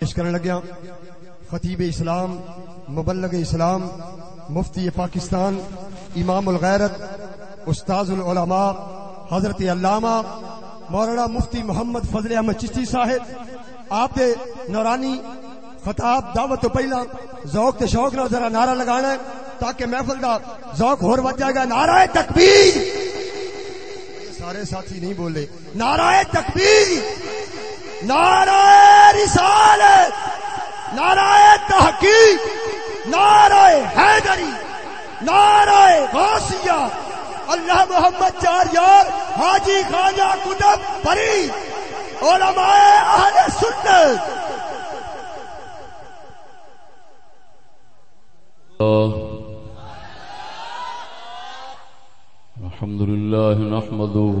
پیش کرنے لگیا ہاں۔ خطیب اسلام، مبلغ اسلام، مفتی پاکستان، امام الغیرت، استاذ العلماء، حضرت علامہ، مولانا مفتی محمد فضل احمد چشتی صاحب، آپ دے نورانی خطاب دعوت تو پہلا ذوق تے شوق نہ ذرا نعرہ لگانا ہے تاکہ محفل دا ذوق ہور بچ جائے گا۔ نعرہ تکبیر! سارے ساتھی نہیں بولے۔ نعرہ تکبیر! نعرہ رسالت، نعرہ تحقیق، نعرہ حیدری، نعرہ غوثیہ اللہ محمد چار یار حاجی خواجہ کتب پری علماء اہل سنت۔ الحمد لله نحمده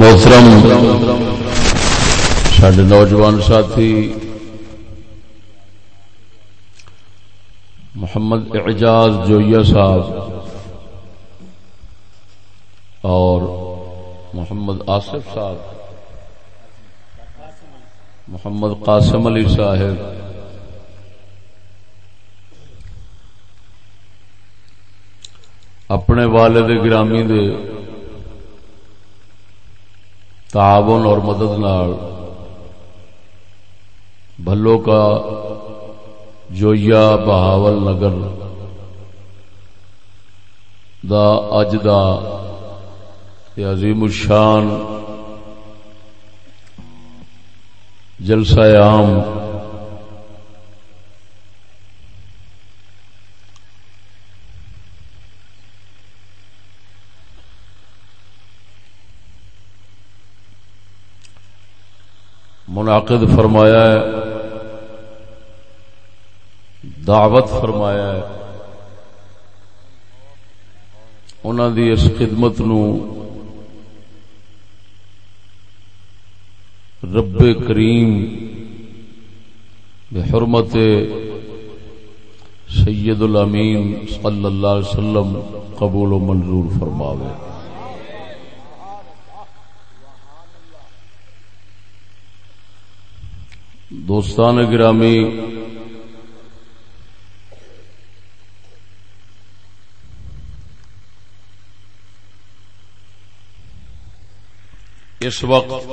محترم سڈے نوجوان ساتھی، محمد اعجاز جویا صاحب اور محمد آصف صاحب، محمد قاسم علی صاحب، اپنے والد گرامی دے تعاون اور مدد نال بھلو کا جویا بہاول نگر دا اج دا عظیم الشان جلسہ عام منعقد فرمایا ہے، دعوت فرمایا ہے۔ انہوں دی اس خدمت نو رب کریم بحرمت سید الامین صلی اللہ علیہ وسلم قبول و منظور فرماوے۔ دوستان گرامی اس وقت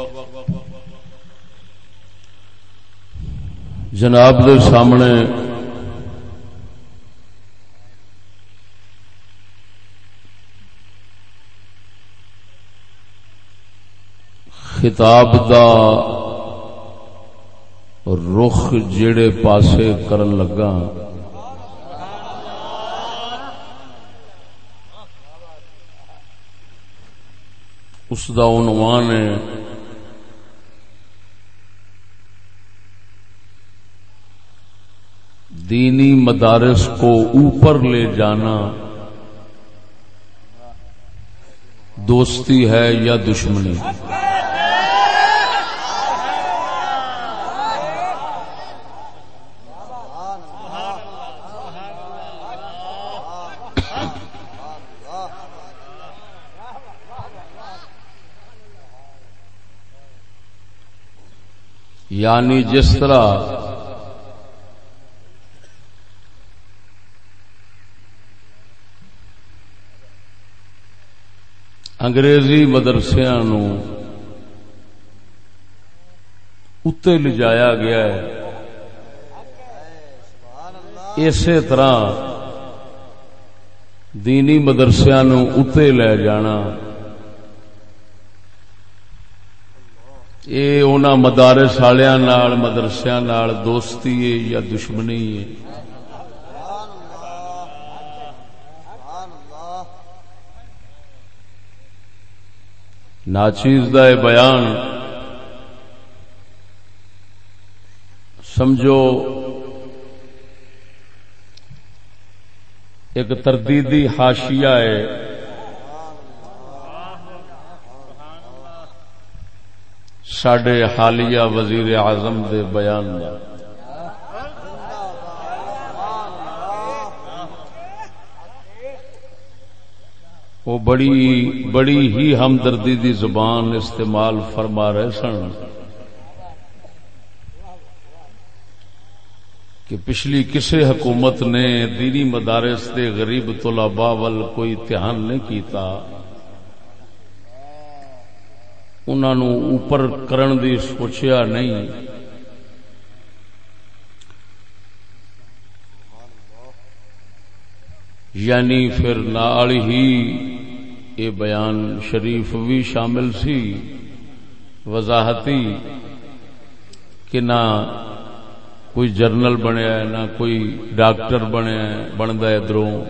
جناب دے سامنے خطاب دا رخ جڑے پاسے کرن لگا۔ اس دا عنوان ہے۔ دینی مدارس کو اوپر لے جانا۔ دوستی ہے یا دشمنی؟ یعنی جس طرح انگریزی مدرسیا نو اتے لجایا گیا ہے۔ اسی طرح دینی مدرسیا نو اتے لے جانا۔ یہ مدارس والوں مدرسیا دوستی ہے یا دشمنی ہے ناچیز دا بیان۔ سمجھو، ایک تردیدی ہاشیا ہے سڈے حالیہ وزیر اعظم دے بیان دا۔ وہ بڑی بڑی ہی ہمدردی دی زبان استعمال فرما رہے سن۔ کہ پچھلی کسی حکومت نے دینی مدارس دے غریب طلباء ول کوئی دھیان نہیں کیتا۔ انہوں اوپر کرن دی سوچیا نہیں۔ یعنی پھر نال ہی یہ بیان شریف بھی شامل سی، وضاحتی کہ نہ کوئی جرنل بنیا ہے، نہ کوئی ڈاکٹر بنیا بنتا ہے ادھروں۔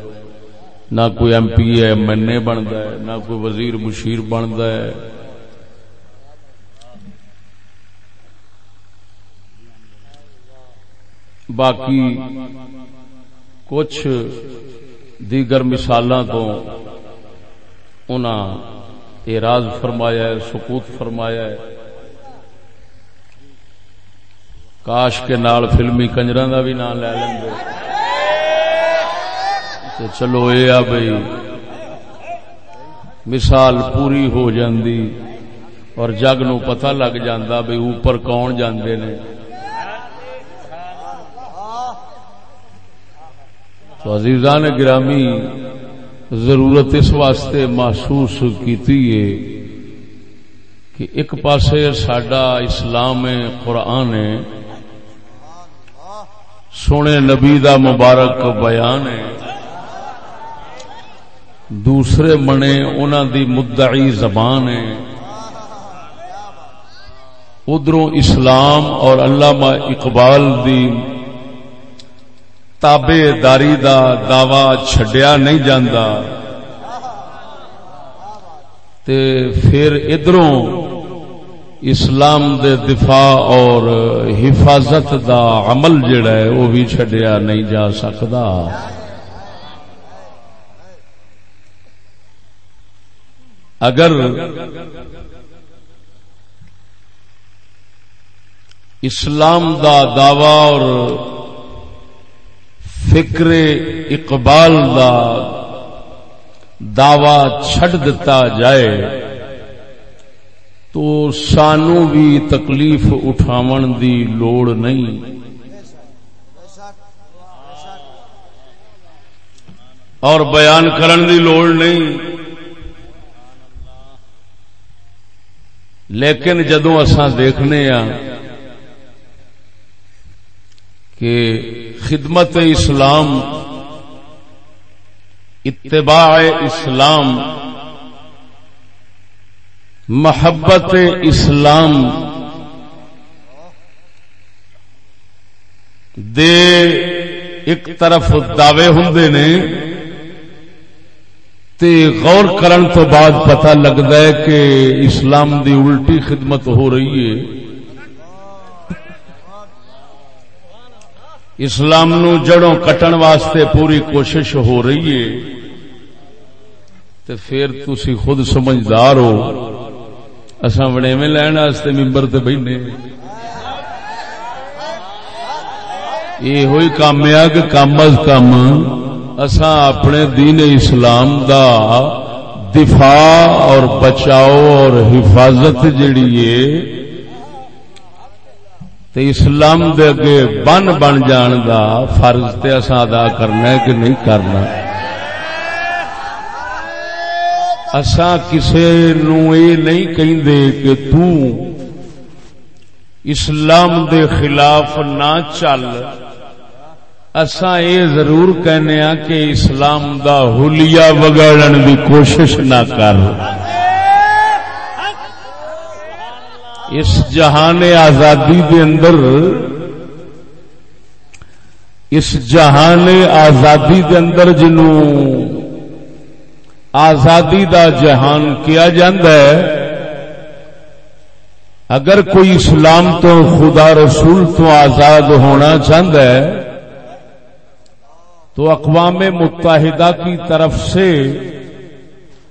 نہ کوئی M P M N A بنتا ہے، نہ کوئی وزیر مشیر بنتا ہے۔ باقی کچھ دیگر مثال تو اعراض فرمایا ہے، سکوت فرمایا ہے۔ کاش کے نال فلمی کنجر کا بھی نام لے لیں گے چلو یہ آ بھائی مثال پوری ہو جاندی اور جگ نو پتہ لگ جاندہ بھائی اوپر کون جاندے نے۔ تو عزیزان گرامی، ضرورت اس واسطے محسوس کیتی ہے کہ ایک پاسے ساڈا اسلام قرآن ہے، سونے نبی دا مبارک بیان ہے، دوسرے منے انہوں دی مدعی زبان ہے۔ ادھروں اسلام اور علامہ اقبال دی تابے داری دا دعوی چھڈیا نہیں جاندا۔ تے پھر ادھروں اسلام دے دفاع اور حفاظت دا عمل جڑا ہے، وہ بھی چھڈیا نہیں جا سکتا اگر اسلام دا دعوی اور فکر اقبال دا دعوی چھڈ دتا جائے تو سانو بھی تکلیف اٹھاون دی لوڑ نہیں۔ اور بیان کرن دی لوڑ نہیں۔ لیکن جدو اساں دیکھنے ہاں کہ خدمت اسلام، اتباع اسلام، محبت اسلام، دے ایک طرف دعوے ہوں نے، تے غور کرن تو بعد پتہ لگتا ہے کہ اسلام دی الٹی خدمت ہو رہی ہے۔ اسلام نو جڑوں کٹن واسطے پوری کوشش ہو رہی ہے تو پھر تسی خود سمجھدار ہو۔ اصا وڑے لین واسطے ممبر تے بہنے یہ ہوئی کام آ کہ کم از کم۔ اسا اپنے دین اسلام دا دفاع اور بچاؤ اور حفاظت جڑی ہے تے اسلام دے اگے بن بن جان دا فرض تے اساں ادا کرنا ہے کہ نہیں کرنا۔ اساں کسے نو اے نہیں کہندے کہ تو اسلام دے خلاف نہ چل۔ اساں اے ضرور کہنے ہاں کہ اسلام دا حلیہ وگاڑن دی کوشش نہ کر۔ اس جہان آزادی دے اندر، اس جہان آزادی دے اندر جنوں آزادی دا جہان کیا ہے، اگر کوئی اسلام تو خدا رسول تو آزاد ہونا چاہتا ہے، تو اقوام متحدہ کی طرف سے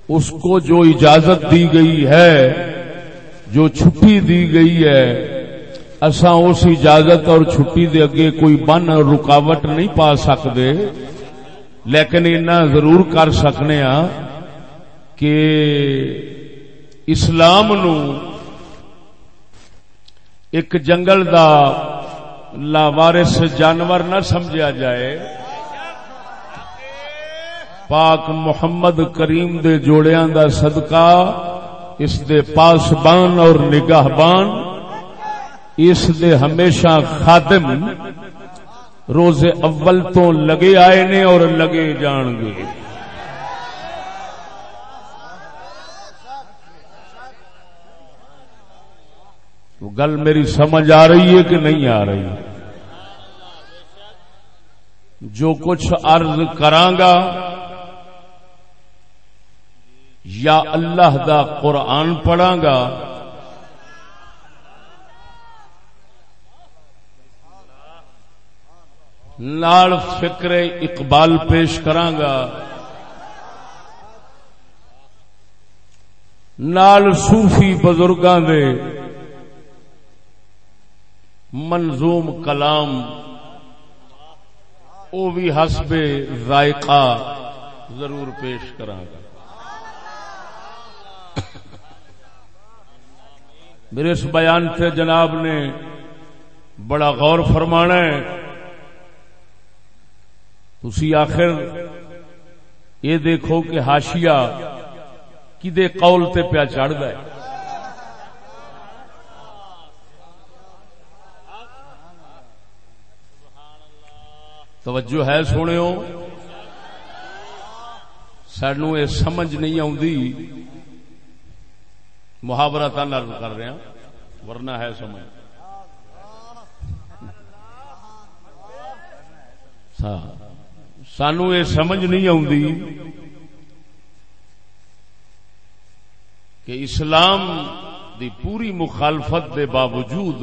اس کو جو اجازت دی گئی ہے جو چھٹی دی گئی ہے اسا اس اجازت اور چھٹی دے اگے کوئی بن رکاوٹ نہیں پا سکتے لیکن اتنا ضرور کر سکنے ہاں کہ اسلام نو ایک جنگل دا لاوارس جانور نہ سمجھا جائے۔ پاک محمد کریم دے جوڑیاں دا صدقہ اس دے پاسبان اور نگاہ بان اس دے ہمیشہ خادم روز اول تو لگے آئے نے اور لگے جان گے۔ تو گل میری سمجھ آ رہی ہے کہ نہیں آ رہی؟ جو کچھ عرض کرانگا یا اللہ دا قرآن پڑھا گا۔ نال فکر اقبال پیش گا۔ نال صوفی بزرگاں دے منظوم کلام، او بھی حسب ذائقہ ضرور پیش گا۔ میرے اس بیان سے جناب نے بڑا غور فرمانا ہے۔ تھی آخر یہ دیکھو کہ ہاشیا کدے قول تے پیا چڑھ ہے۔ توجہ ہے سونے سانو یہ سمجھ نہیں آتی محاورہ تن کر رہے ہیں، ورنہ ہے سمجھ۔ ہاں۔ سانو یہ سمجھ نہیں آتی کہ اسلام دی پوری مخالفت دے باوجود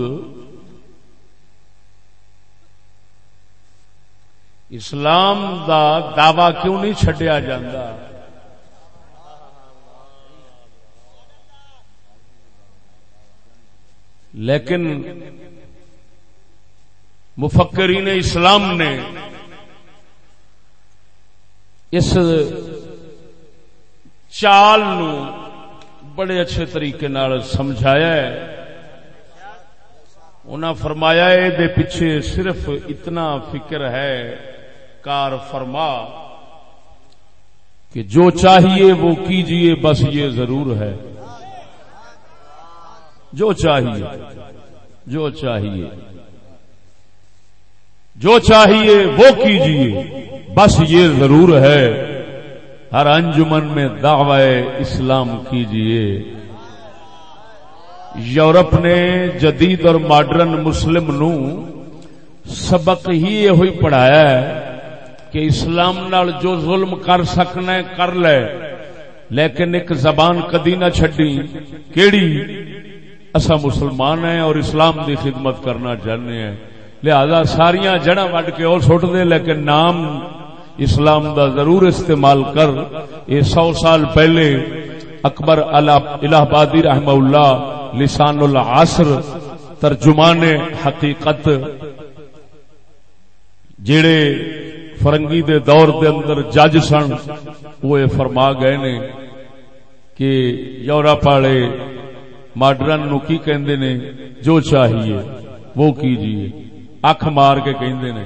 اسلام دا دعوی کیوں نہیں چڈیا جاتا لیکن مفکرین اسلام نے اس چال نو بڑے اچھے طریقے سمجھایا ہے۔ انہاں فرمایا ہے دے پیچھے صرف اتنا فکر ہے، کار فرما، کہ جو چاہیے وہ کیجیے، بس یہ ضرور ہے۔ جو چاہیے جو چاہیے۔ جو چاہیے وہ کیجیے بس یہ ضرور ہے، ہر انجمن میں دعوی اسلام کیجیے یورپ نے جدید اور ماڈرن مسلم نو سبق ہی یہ ہوئی پڑھایا ہے کہ اسلام نال جو ظلم کر سکنا ہے، کر لے۔ لیکن ایک زبان کدی نہ چڈی کیڑی؟ اصا مسلمان ہیں اور اسلام دی خدمت کرنا چاہنے ہیں۔ لہذا ساریا جڑا وڈ کے اور سٹ دے، لیکن نام اسلام دا ضرور استعمال کر۔ یہ سو سال پہلے اکبر الہ آبادی رحم اللہ لسان العصر ترجمان حقیقت، جڑے فرنگی دے دور دے اندر جج سن، وہ فرما گئے نے کہ یورپ والے ماڈرن نو کی کہندے نے؟ جو چاہیے، وہ کیجیے۔ اکھ مار کے کہندے نے۔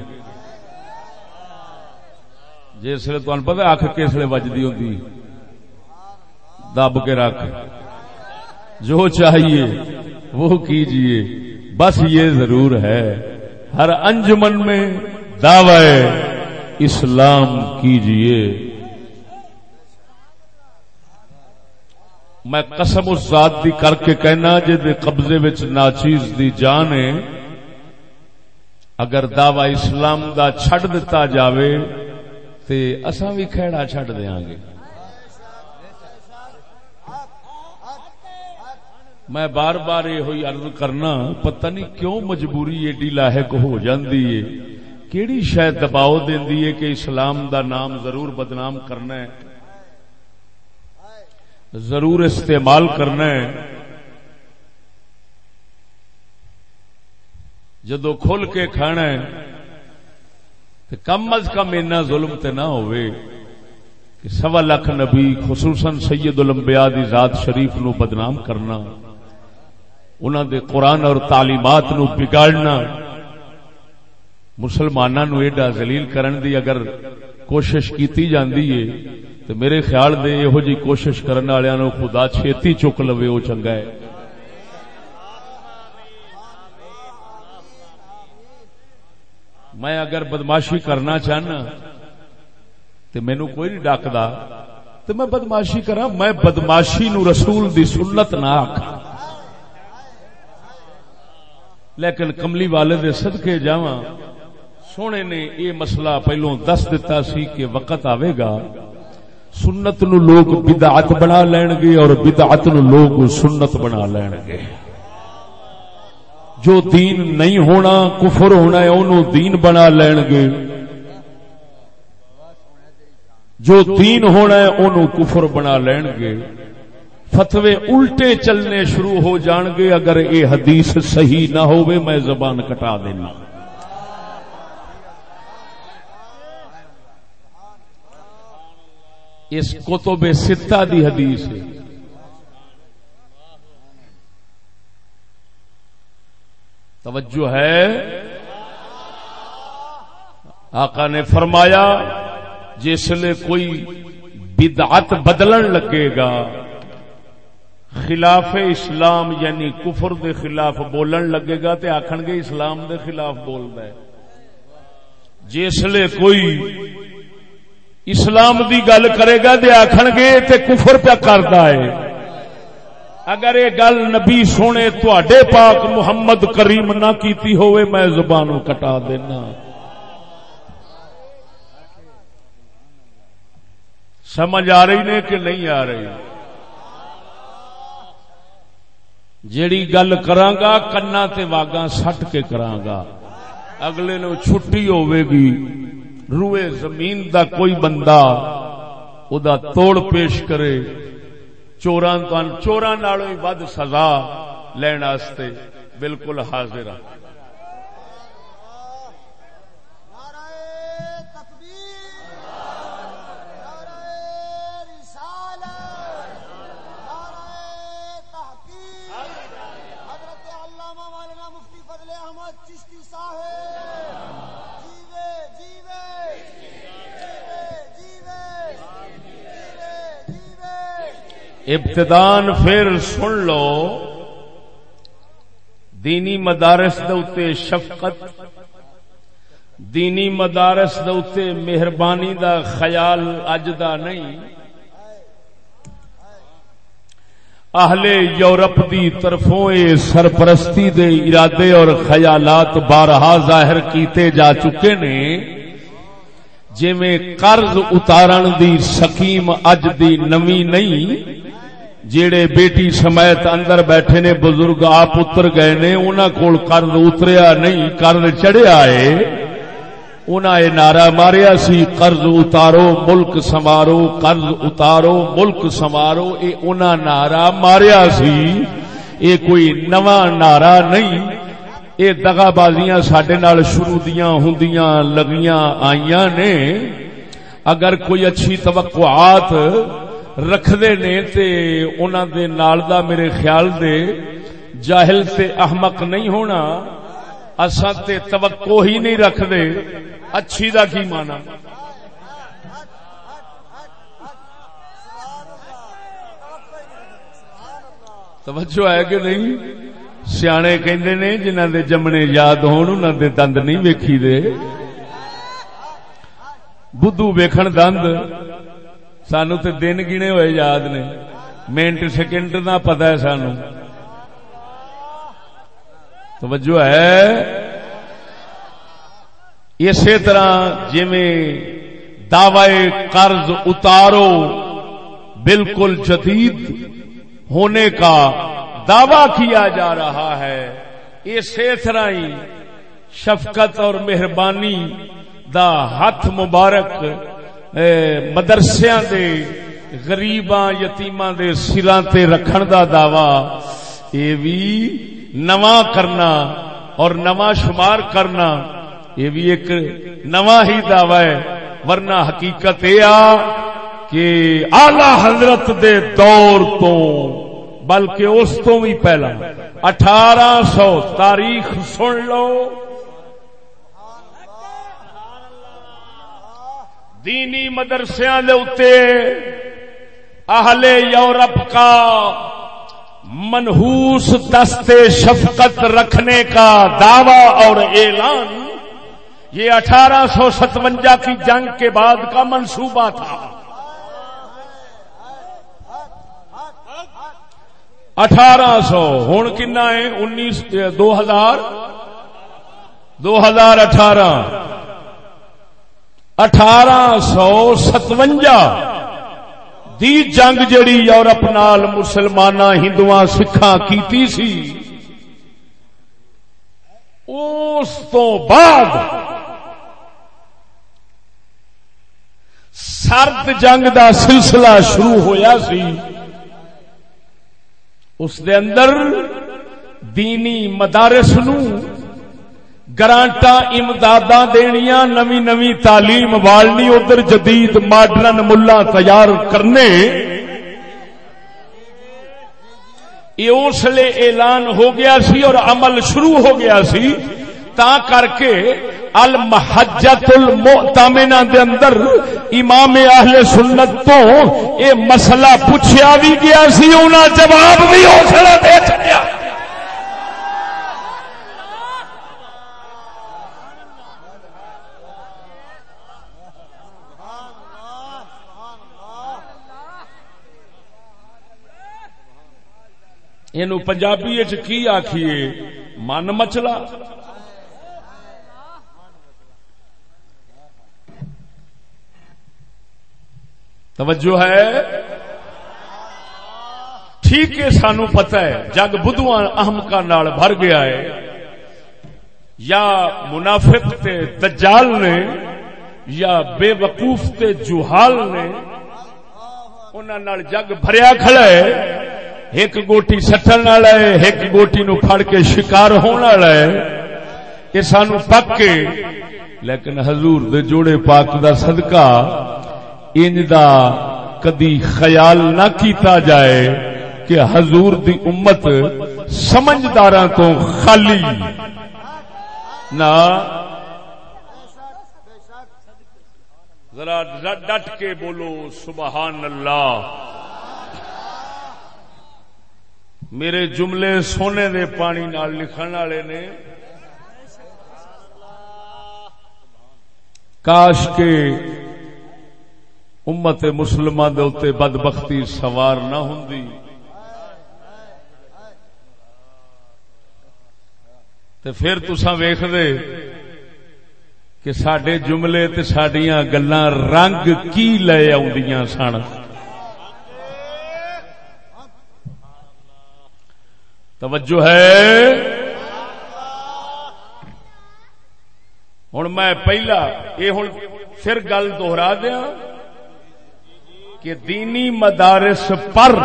جی، جسے تمہیں پتا اکھ کسلے بجتی ہوتی دب کے رکھ۔ جو چاہیے، وہ کیجیے بس یہ ضرور ہے، ہر انجمن میں دعوی اسلام کیجیے میں قسم اس ذات دی کر کے کہنا جی قبضے وچ ناچیز دی جان ہے، اگر دعوی اسلام دا چھڑ دیتا جاوے تے اساں بھی کھیڑا چھڈ دیاں گے میں بار بار یہ ہوئی عرض کرنا، پتہ نہیں کیوں مجبوری ایڈی لاحق ہو جاندی ہے۔ کیڑی شاید دباؤ دیندی ہے کہ اسلام دا نام ضرور بدنام کرنا ہے۔ ضرور استعمال کرنا ہے۔ جدو کھل کے کھانا ہے کم از کم اینا ظلم تے نہ ہوئے کہ سوا لکھ نبی، خصوصاً سید الانبیاء دی ذات شریف نو بدنام کرنا، انہاں دے قرآن اور تعلیمات نو بگاڑنا مسلمانہ نو ایڈا ذلیل کرن دی اگر کوشش کیتی جاندی ہے تو میرے خیال دے یہ جی کوشش کرنے والوں خدا چھیتی چک لوے وہ چنگا ہے۔ میں اگر بدماشی کرنا چاہنا تو مینو کوئی نہیں ڈاکدا تو میں بدماشی کرا میں بدماشی نو رسول دی سنت نہ آخ لیکن کملی والے دے صدقے جاواں، سونے نے یہ مسئلہ پہلو دس دتا سی کہ وقت آئے گا۔ سنت نو لوگ بدعت بنا لین گے اور بدعت نو لوگ سنت بنا لین گے۔ جو دین نہیں ہونا، کفر ہونا ہے انہوں دین بنا لین گے۔ جو دین ہونا ہے انہوں کفر بنا لین گے۔ فتوے الٹے چلنے شروع ہو جان گے۔ اگر یہ حدیث صحیح نہ ہوئے میں زبان کٹا دینا۔ اس کتب ستہ دی حدیث ہے۔ توجہ ہے۔ آقا نے فرمایا، جس لیے کوئی بدعت بدلن لگے گا، خلاف اسلام یعنی کفر دے خلاف بولن لگے گا تے آخن گے اسلام دے خلاف بول رہا ہے۔ جس لیے کوئی اسلام دی گل کرے گا تے آخن گے تے کفر پہ کرتا ہے۔ اگر یہ گل نبی سونے تڈے پاک محمد کریم نہ کیتی ہوئے میں زبانوں کٹا دینا۔ سمجھ آ رہی نے کہ نہیں آ رہی؟ جیڑی گل کرانگا کنا تے واگا سٹ کے کرانگا اگلے نو چھٹی ہوئے گی۔ روئے زمین دا کوئی بندہ او دا توڑ پیش کرے چوران چوران نالوں ہی ود سزا لین واسطے بالکل حاضر ہاں ابتدان پھر سن لو۔ دینی مدارس دے شفقت، دینی مدارس دے مہربانی دا خیال اج دا نہیں۔ اہل یورپ دی طرفوں اے سرپرستی دے ارادے اور خیالات بارہا ظاہر کیتے جا چکے نے۔ جی میں قرض اتارن دی سکیم اج دی نمی نہیں جیڑے بیٹی سمیت اندر بیٹھے نے بزرگ آپ اتر گئے نے انہوں کو کرد اتریا نہیں کرد چڑھیا ہے۔ انہاں یہ نعرہ ماریا سی، قرض اتارو، ملک سمارو قرض اتارو، ملک سمارو اے انہاں نعرہ ماریا سی۔ اے کوئی نواں نعرہ نہیں۔ اے دغا بازیاں سڈے نال شروع دیاں ہندیاں لگیاں آئیاں نے۔ اگر کوئی اچھی توقعات رکھدے نے تے انہاں دے نال دا میرے خیال دے جاہل تے احمق نہیں ہونا، اساں تے توقع ہی نہیں رکھدے۔ اچھی دا کی مانا توجہ ہے کہ نہیں؟ سیانے کہندے نے جنہ دے جمنے یاد ہون، انہاں دے دند نہیں ویکھی دے۔ بدھو ویکھن دند۔ سانو تو دن گنے ہوئے یاد نے۔ منٹ سیکنڈ نہ پتا ہے سانو۔ توجہ ہے۔ اسی طرح جی دعوی قرض اتارو، بالکل جدید ہونے کا دعوی کیا جا رہا ہے۔ اسی طرح ہی شفقت اور مہربانی دا ہاتھ مبارک مدرسیاں دے، غریباں، یتیماں دے سراں تے رکھن دا دعوی، اے بھی نواں کرنا اور نواں شمار کرنا یہ بھی ایک نواں ہی دعوی ہے۔ ورنہ حقیقت یہ آ کہ آلہ حضرت دے دور تو، بلکہ اس تو بھی پہلا۔ اٹھارہ سو تاریخ سن لو دینی مدرسیا اہل یورپ کا منہوس دست شفقت رکھنے کا دعوی اور اعلان، یہ اٹھارہ سو ستوجا کی جنگ کے بعد کا منصوبہ تھا۔ اٹھارہ سو ہوں کنا ہے؟ انیس، دو ہزار دو ہزار اٹھارہ۔ اٹھارہ سو ستوجا دی جنگ جڑی یورپ نال مسلمان ہندو سکھا کی سی، اس تو بعد سرد جنگ دا سلسلہ شروع ہویا سی۔ اس دے اندر دینی مدارس نو گرانٹا امداد دنیا نمی نمی تعلیم والنی، ادھر جدید ماڈرن ملا تیار کرنے۔ اس لیے اعلان ہو گیا سی اور عمل شروع ہو گیا سی تا کر کے المحجت المؤتمنہ دے اندر امام اہل سنت تو یہ مسئلہ پوچھا بھی گیا سی، انہاں جواب بھی حوصلہ دے چکیا۔ یہ پنجابی کی آخیے من مچلا توجہ ہے ٹھیک ہے سانو پتہ ہے جگ بدھو احمکا نال بھر گیا ہے یا منافق تے دجال نے یا بے وقوف تے جوہال نے انہوں جگ بھریا کھڑا ہے ایک گوٹی سٹن والا ہے، ایک گوٹی نو پھڑ کے شکار ہونے والا ہے۔ یہ سانو پک کے۔ لیکن حضور دے جوڑے پاک دا صدقہ انج دا کدی خیال نہ کیتا جائے کہ حضور دی امت سمجھداراں تو خالی۔ نہ۔ ذرا ڈٹ کے بولو، سبحان اللہ۔ میرے جملے سونے دے پانی نال لکھن والے نے۔ کاش کے امت مسلمان دے اتنے بد بختی سوار نہ ہوں تے پھر تسا ویخ دے کہ سڈے جملے تے سڈیا گلا رنگ کی لے آدیاں سن۔ توجہ ہے؟ ہوں میں پہلا یہ ہوں پھر گل دوہرا دیا کہ دینی مدارس پر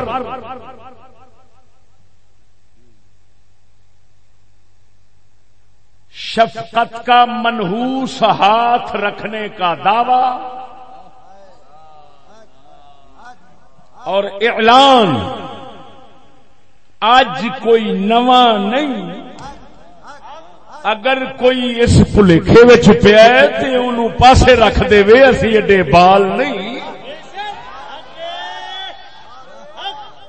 شفقت کا منہوس ہاتھ رکھنے کا دعوی اور اعلان اج کوئی نواں نہیں۔ اگر کوئی اس بھلے پیا تو ان پاسے رکھ دے اسی ایڈے بال نہیں۔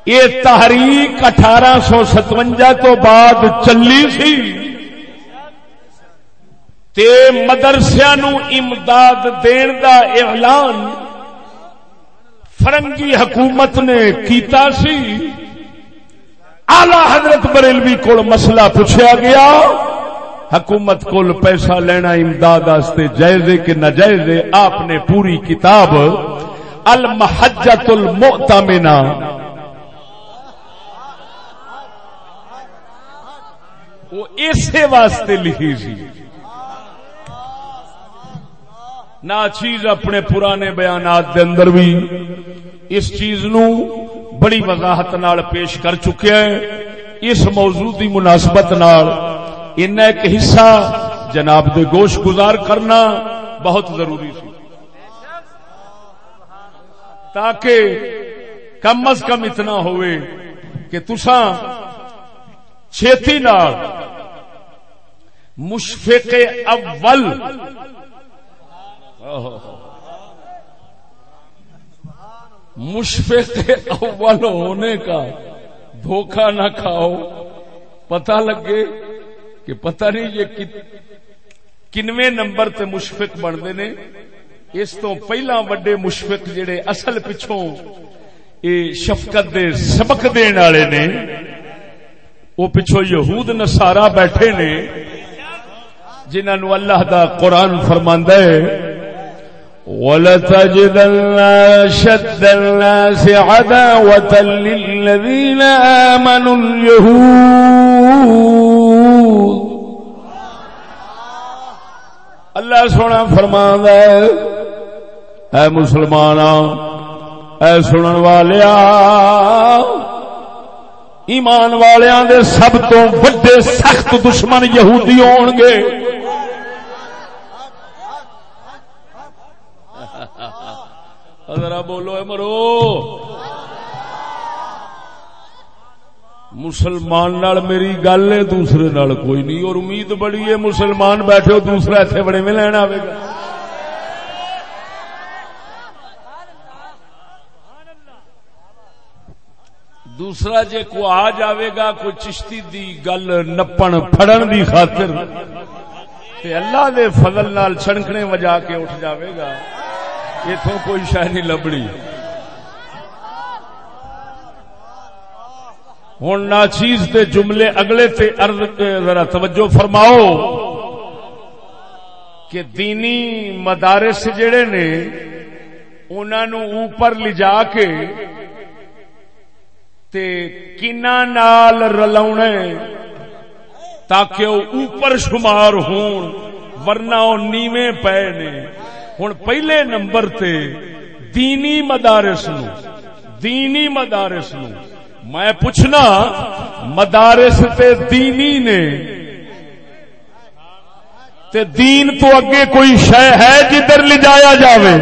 یہ تحریک اٹھارہ سو ستوجا تو بعد چلی سی۔ تے مدرسیا نو امداد دین دا اعلان فرنگی حکومت نے کیتا سی۔ آلہ حضرت بریلوی کو مسئلہ پوچھا گیا، حکومت کو پیسہ لینا امداد جائزے کہ نہ جائزے آپ نے پوری کتاب المحجت المؤتمنہ وہ اسی واسطے لکھی سی۔ نہ چیز اپنے پرانے بیانات دے اندر بھی اس چیز نو بڑی وضاحت نال پیش کر چکے ہیں۔ اس موضوع کی مناسبت نال ان ایک حصہ جناب دے گوش گزار کرنا بہت ضروری سی۔ تاکہ کم از کم اتنا ہوئے کہ تسا چھتی نال مشفق اول۔ مشفق اول ہونے کا دھوکہ نہ کھاؤ۔ پتہ لگے کہ پتہ نہیں یہ کنویں نمبر تے مشفق بنتے نے اس تو پہلا وڈے مشفق جڑے اصل پچھوں یہ شفقت دے سبق دین والے نے، وہ پچھو یہود نسارا بیٹھے نے جنہوں اللہ دا قرآن فرماندہ ہے۔ ولتجدن شد الناس عداوة للذين آمنوا اليهود. اللہ سونا فرمان ہے، اے مسلمان اے سنن والیا، ایمان والیاں دے سب تو بڑے سخت دشمن یہودی ہون گے ذرا بولو اے مرو، مسلمان نال میری گل ہے، دوسرے نال کوئی نہیں، اور امید بڑی ہے مسلمان بیٹھے ہو، دوسرا اتنے بڑے میں لینا آئے گا۔ دوسرا جے کو آ جاوے گا، کوئی چشتی دی گل نپن پھڑن دی خاطر، تے اللہ دے فضل نال چھڑکنے وجا کے اٹھ جاوے گا۔ اتوں کوئی شہ نہیں لبڑی۔ ہوں نہ چیز دے جملے اگلے تے ارد ذرا توجہ فرماؤ کہ دینی مدارس جڑے نے انہوں اوپر لجا کے تے کنا نال رلاؤنے تاکہ وہ اوپر شمار ہون، ورنہ وہ نیویں پے نے۔ ہوں پہلے نمبر تے دینی مدارس نو، دینی مدارس نو۔ میں پوچھنا، مدارس تے دینی نے، تے دین تو اگے کوئی شے ہے جدھر لے جایا جاوے؟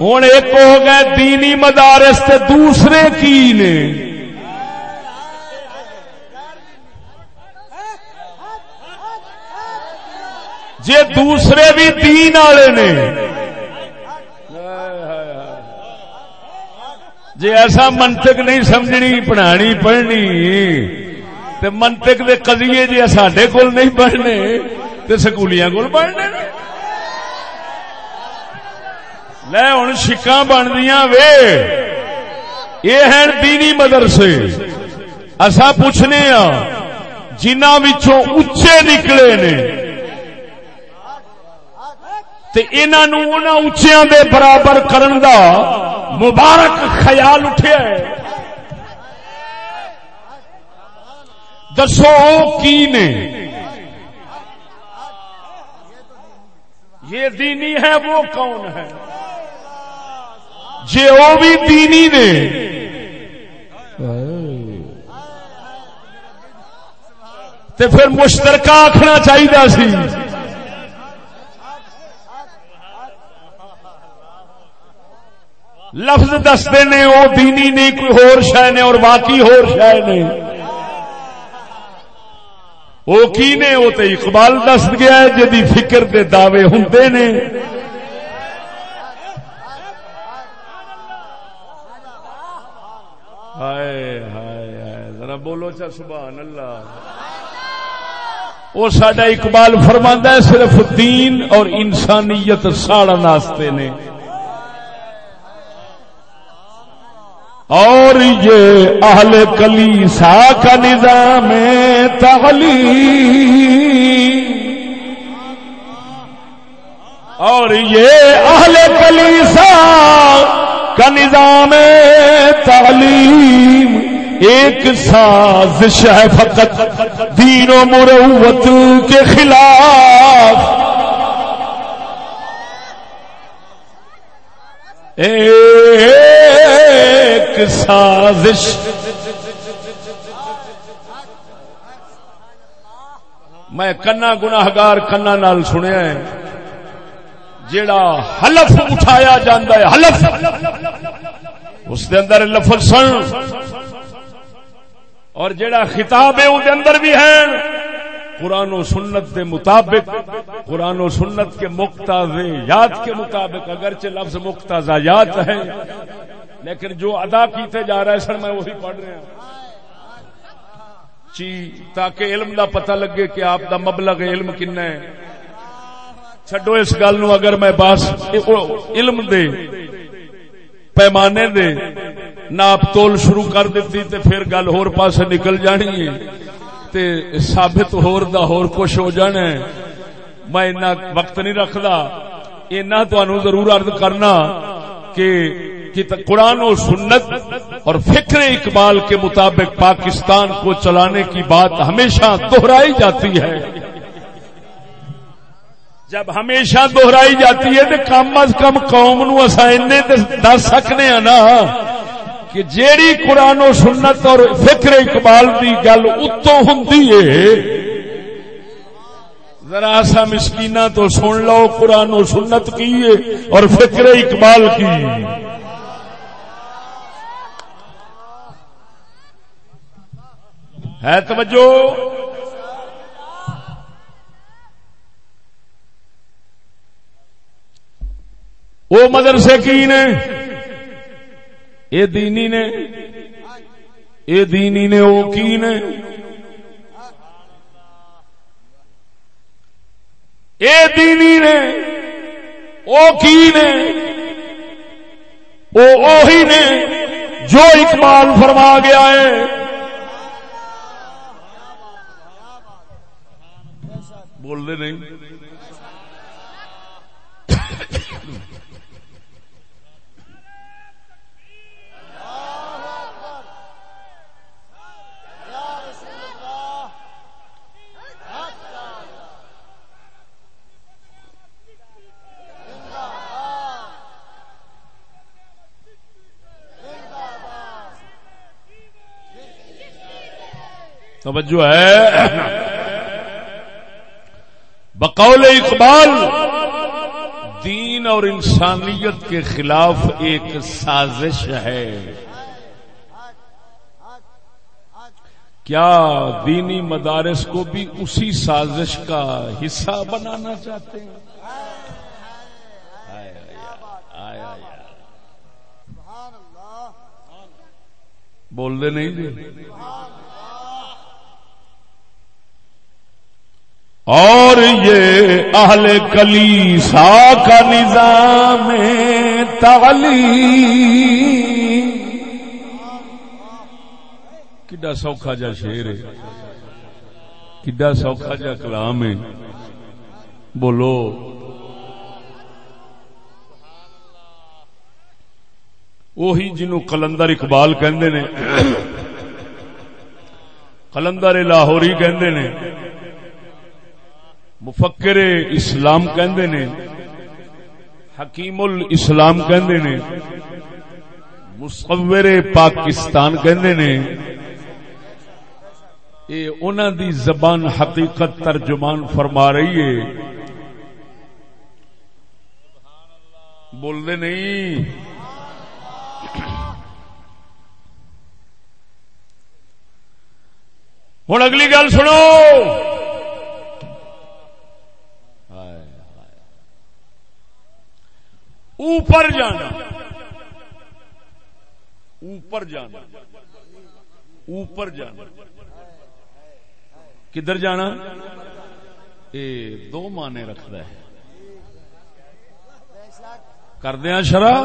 ہوں ایک ہو گئے دینی مدارس تے دوسرے کی نے؟ جے دوسرے بھی دین والے نے۔ جی ایسا منطق نہیں سمجھنی، پڑھانی پڑھنی۔ تے منطق دے قضیے جی سڈے کول نہیں پڑھنے، تے سکولیاں کول پڑھنے۔ لے ہوں شکا بندیاں وے۔ یہ ہیں دینی مدرسے۔ اصا پوچھنے ہاں جنہ اچے نکلے نے۔ تے انہوں اچیا دے برابر کرن دا مبارک خیال اٹھیا ہے۔ دسو کی نے؟ یہ دینی ہے وہ کون ہے؟ جی وہ بھی دینی نے؟ تے پھر مشترکہ آخنا چاہیے سی۔ لفظ دستے نے وہ دینی نہیں کوئی ہور شہ نے اور باقی ہور شہ نے۔ وہ کی نے؟ وہ تو اقبال دس گیا ہے، جدی فکر دے دعوے ہوں نے۔ ہائے ہائے ہائے، ذرا بولو چا، سبحان اللہ۔ وہ سڈا اقبال فرماندہ ہے، صرف دین اور انسانیت ساڑا ناستے نے۔ اور یہ اہل کلیسا کا نظام تعلیم اور یہ اہل کلیسا کا نظام تعلیم ایک سازش ہے فقط دین و مروت کے خلاف۔ اے ایک سازش۔ میں کنا گناہگار کنا نال سنیا ہے۔ جیڑا حلف اٹھایا جاندہ ہے، حلف۔ اس دے اندر لفظ سن۔ اور جیڑا خطاب ہے وہ اندر بھی ہے قرآن و سنت دے مطابق، قرآن و سنت کے مقتض یاد کے مطابق، اگرچہ لفظ مقتض یاد ہے لیکن جو ادا کیتے جا رہا ہے سر میں وہی پڑھ رہا ہوں۔ چی، تاکہ علم دا پتہ لگے کہ آپ دا مبلغ علم کنا ہے۔ چھڈو اس گل نو اگر میں باس علم دے، پیمانے دے ناپ تول شروع کر دیتی تے پھر گل ہور پاسے نکل جانی ہے۔ تے ثابت ہور دا ہور کچھ ہو جانا ہے۔ میں اتنا وقت نہیں رکھدا اینا تو ضرور عرض کرنا کہ قرآن و سنت اور فکر اقبال کے مطابق پاکستان کو چلانے کی بات ہمیشہ دہرائی جاتی ہے۔ جب ہمیشہ دہرائی جاتی ہے تو کم از کم قوم نو دس سکنے ہیں نا کہ جیڑی قرآن و سنت اور فکر اقبال کی گل اتو ہوں ذرا سا مسکین تو سن لو قرآن و سنت کی اور فکر اقبال کی۔ ہے توجہ؟ وہ مدرسے کی نے؟ یہ دینی نے؟ یہ دینی نے وہ کی نے؟ یہ دینی نے؟ وہ کی نے؟ وہ نے جو اقبال فرما گیا ہے۔ بول دے نہیں۔ توجہ ہے۔ بقول اقبال، دین اور انسانیت کے خلاف ایک سازش ہے۔ کیا دینی مدارس کو بھی اسی سازش کا حصہ بنانا چاہتے ہیں؟ بول دے نہیں جی۔ اور یہ اہل کلیسا کا نظام تعلیم۔ کڈا سوکھا جا شیر ہے، کڈا سوکھا جا کلام ہے۔ بولو۔ وہی جنو کلندر اقبال کہندے نے، کلندر لاہوری کہندے نے۔ مفکر اسلام کہندے نے حکیم الاسلام کہندے نے مصور پاکستان کہندے نے۔ یہ انہوں دی زبان حقیقت ترجمان فرما رہی ہے۔ بول دے نہیں۔ ہوں اگلی گل سنو۔ اوپر جانا۔ اوپر جانا۔ اوپر جانا۔ کدھر جانا؟ یہ دو معنی رکھتا ہے۔ کردیا شرح؟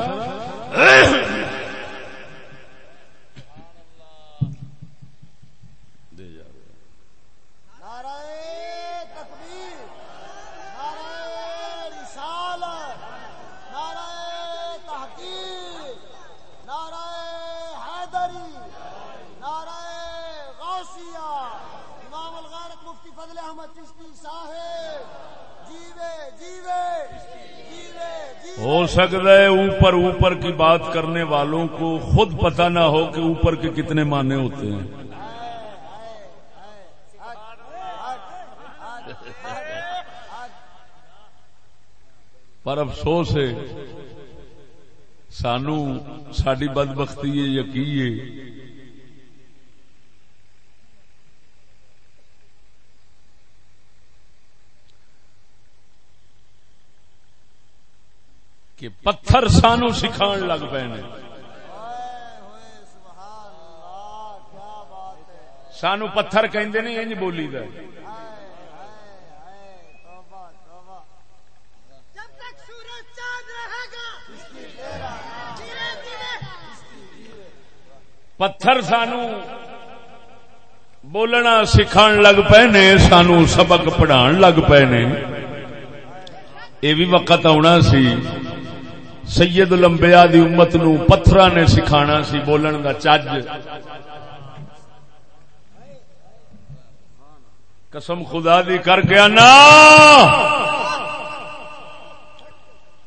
ہو سکتا ہے اوپر اوپر کی بات کرنے والوں کو خود پتہ نہ ہو کہ اوپر کے کتنے معنی ہوتے ہیں۔ پر افسوس ہے، سانو ساری بد بختی ہے، یقین کہ پتھر سانو سکھا لگ پے سانو پتھر کہندے نہیں انج بولی دا۔ پتھر سانو بولنا سکھا لگ پے نے سانو سبق پڑھان لگ پے نے یہ بھی وقت آنا سی۔ سید لمبیا دی امت نو پتھر نے سکھانا سی، بولن دا چج۔ قسم خدا دی کر کے نا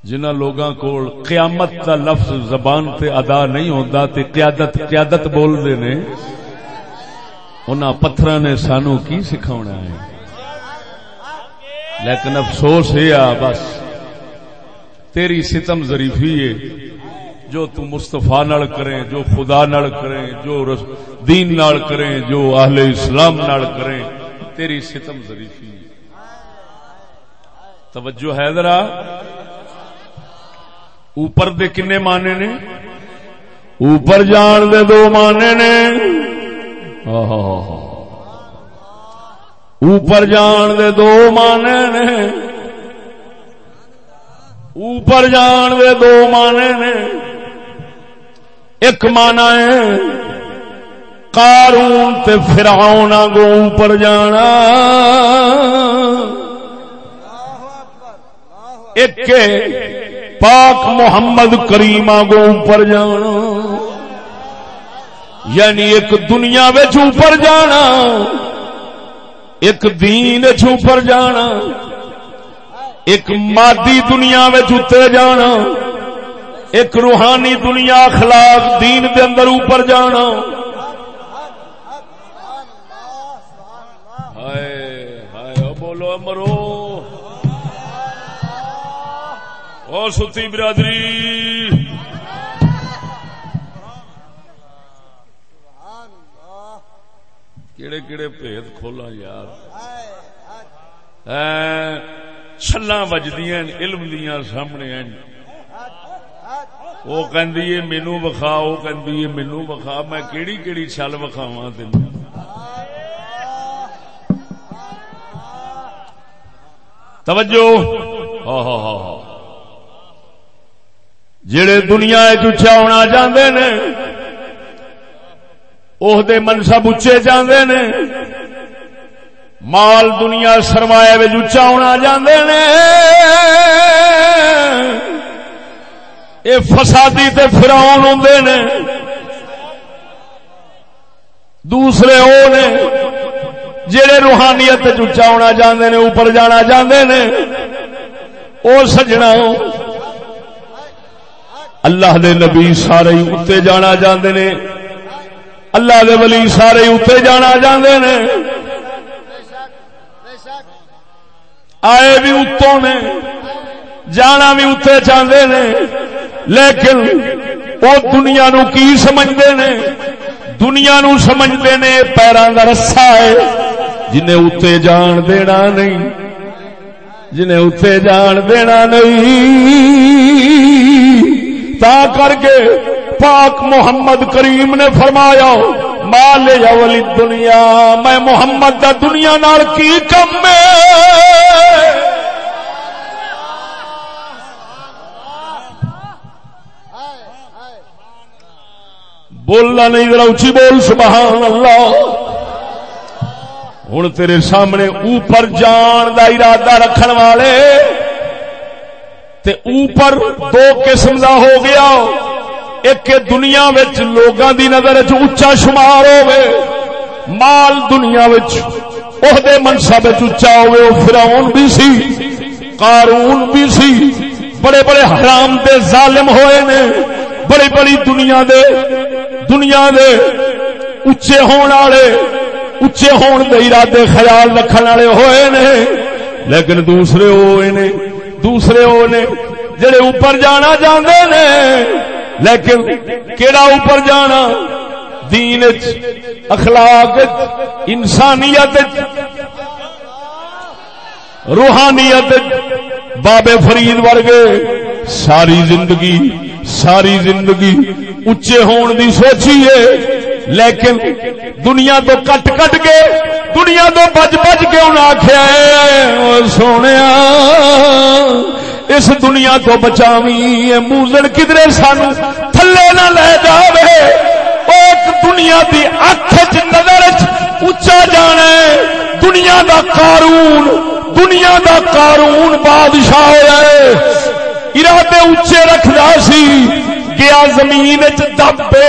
جنہ لوگاں کول قیامت کا لفظ زبان تے ادا نہیں ہوتا تے قیادت قیادت بول دے نے، انہاں پتھراں نے سانو کی سکھاونا ہے؟ لیکن افسوس ہے، آ بس۔ تیری ستم ظریفی ہے۔ جو تو مصطفیٰ نال کریں، جو خدا نال کریں، جو دین نال کریں، جو اہل اسلام نال کریں، تیری ستم ظریفی ہے۔ توجہ ہے ذرا۔ اوپر دے کنے مانے نے؟ اوپر جان دے دو مانے نے۔ اوپر جان دے دو مانے نے۔ اوپر جان دے دو مانے نے۔ ایک مانا ہے کارون تے فرعون گو اوپر جانا۔ ایک پاک محمد کریم آگو اوپر جانا۔ یعنی ایک دنیا اوپر جانا، ایک دین اوپر جانا۔ ایک مادی دنیا بچ اتر جانا، ایک روحانی دنیا، اخلاق، دین دے اندر اوپر جانا۔ ہائے ہائے بولو امرو او ستی برادری۔ کیڑے کیڑے بھید کھولا یار۔ چھلا وجدیاں علم دیا سامنے وہ کہ مینو وکھا وہ کہ مینو وکھا میں کیڑی کیڑی چھل وکھاوا تین توجہ ہاں ہاں ہاں ہاں جڑے دنیا اچا ہونا چاہتے نے وہ منصب اچے چاہتے نے مال دنیا سرمایہ اچا ہونا چاہتے نے۔ یہ فسادی تے فراؤن ہوں نے۔ دوسرے وہ نے جڑے روحانیت اچا ہونا چاہتے نے، اوپر جانا چاہتے نے وہ سجنا اللہ دے نبی سارے اتنے جانا چاہتے نے۔ اللہ دے ولی سارے اتنے جانا چاہتے نے۔ آئے بھی اتوں نے، جانا بھی اتنے چاہتے نے، لیکن وہ دنیا نو کی سمجھتے نے؟ دنیا نو سمجھتے نے پیروں کا رسا ہے، جنہیں اتنے جان دینا نہیں، جنہیں اتنے جان دینا نہیں۔ تا کر کے پاک محمد کریم نے فرمایا، مال یا ولی دنیا، میں محمد دا دنیا نال کی کم میں بولنا نہیں، ذرا اچھی بول، سبحان اللہ۔ ہوں تیرے سامنے اوپر جان دا ارادہ رکھن والے، تے اوپر دو قسم دا ہو گیا۔ ایک دنیا لوگاں دی نظر اچا شمار ہوئے مال دنیا عہدے منصب اچا ہوئے بھی سی، قارون بھی سی۔ بڑے بڑے حرام دے ظالم ہوئے نے۔ بڑی بڑی دنیا دے دنیا دے اچے ہون والے اچے ہون دے ارادے خیال رکھنے والے ہوئے نے۔ لیکن دوسرے ہوئے نے، دوسرے وہ نے، جڑے اوپر جانا چاہتے نے۔ لیکن کیڑا اوپر جانا؟ دین اخلاق انسانیت روحانیت بابے فرید ورگے ساری زندگی ساری زندگی اچے ہون دی سوچی ہے، لیکن دنیا تو کٹ کٹ کے، دنیا تو بج بج کے انہیں آخیا سونے اس دنیا تو بچاوی موزن کدرے سان تھلے نہ لے جاوے۔ ایک دنیا کی اکھ نظر اچا جانا دنیا دا قارون، دنیا دا قارون بادشاہ ہوا ارادے اچے رکھدا سی، گیا زمین دبے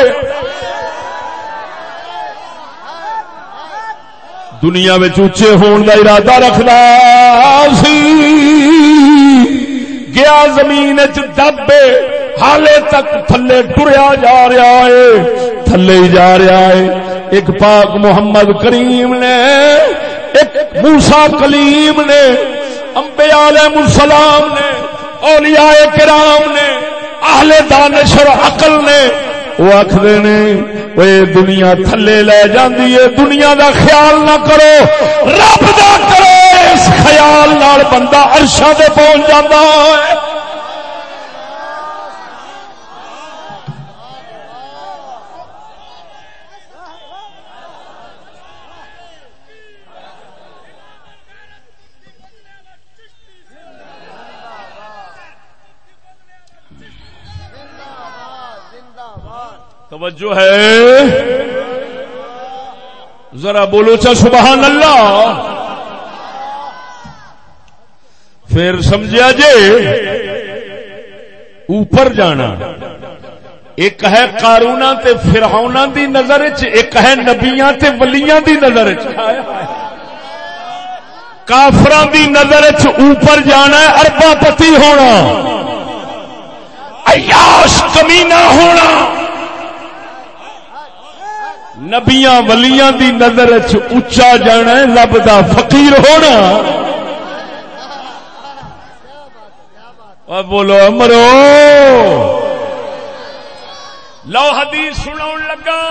دنیا اچے ہون کا ارادہ رکھنا سی۔ گیا زمین دبے حالے تک تھلے ٹریا جا رہا ہے، تھلے ہی جا رہا ہے۔ ایک پاک محمد کریم نے، ایک موسا کلیم نے امبیا علیہ السلام نے اولیاء کرام نے، اہل دانش اور عقل نے وہ آخر نے، وہ دنیا تھلے لے جاندی ہے، دنیا دا خیال نہ کرو، رب دا کرو، اس خیال نال بندہ عرشہ دے پہنچ جاتا ہے۔ توجہ ہے۔ ذرا بولو چا سبحان اللہ۔ پھر سمجھا جے، اوپر جانا۔ ایک ہے کارونا تے فرعونا دی نظر ایک ہے نبیاں تے ولیاں دی نظر کافران دی نظر اوپر جانا ہے اربا پتی ہونا۔ عیاش کمینہ ہونا۔ نبیاں ولیاں دی نظر اچا جانا رب دا فقیر ہونا۔ بولو امرو لو حدیث سنا لگا۔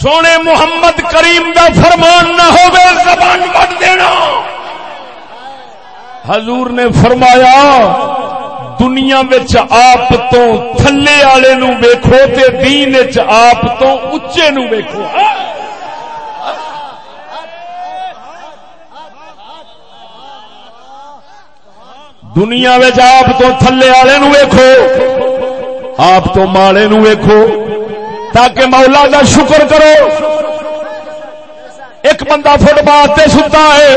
سونے محمد کریم دا فرمان نہ ہو زبان بٹ دینا۔ حضور نے فرمایا دنیا آپ تو تھلے والے نو ویکھو تے دین آپ تو اچے نو ویکھو۔ دنیا آپ تو تھلے والے نو ویکھو۔ آپ تو مالے نو ویکھو۔ تاکہ مولا کا شکر کرو۔ ایک بندہ فٹ پاتھ ستا ہے،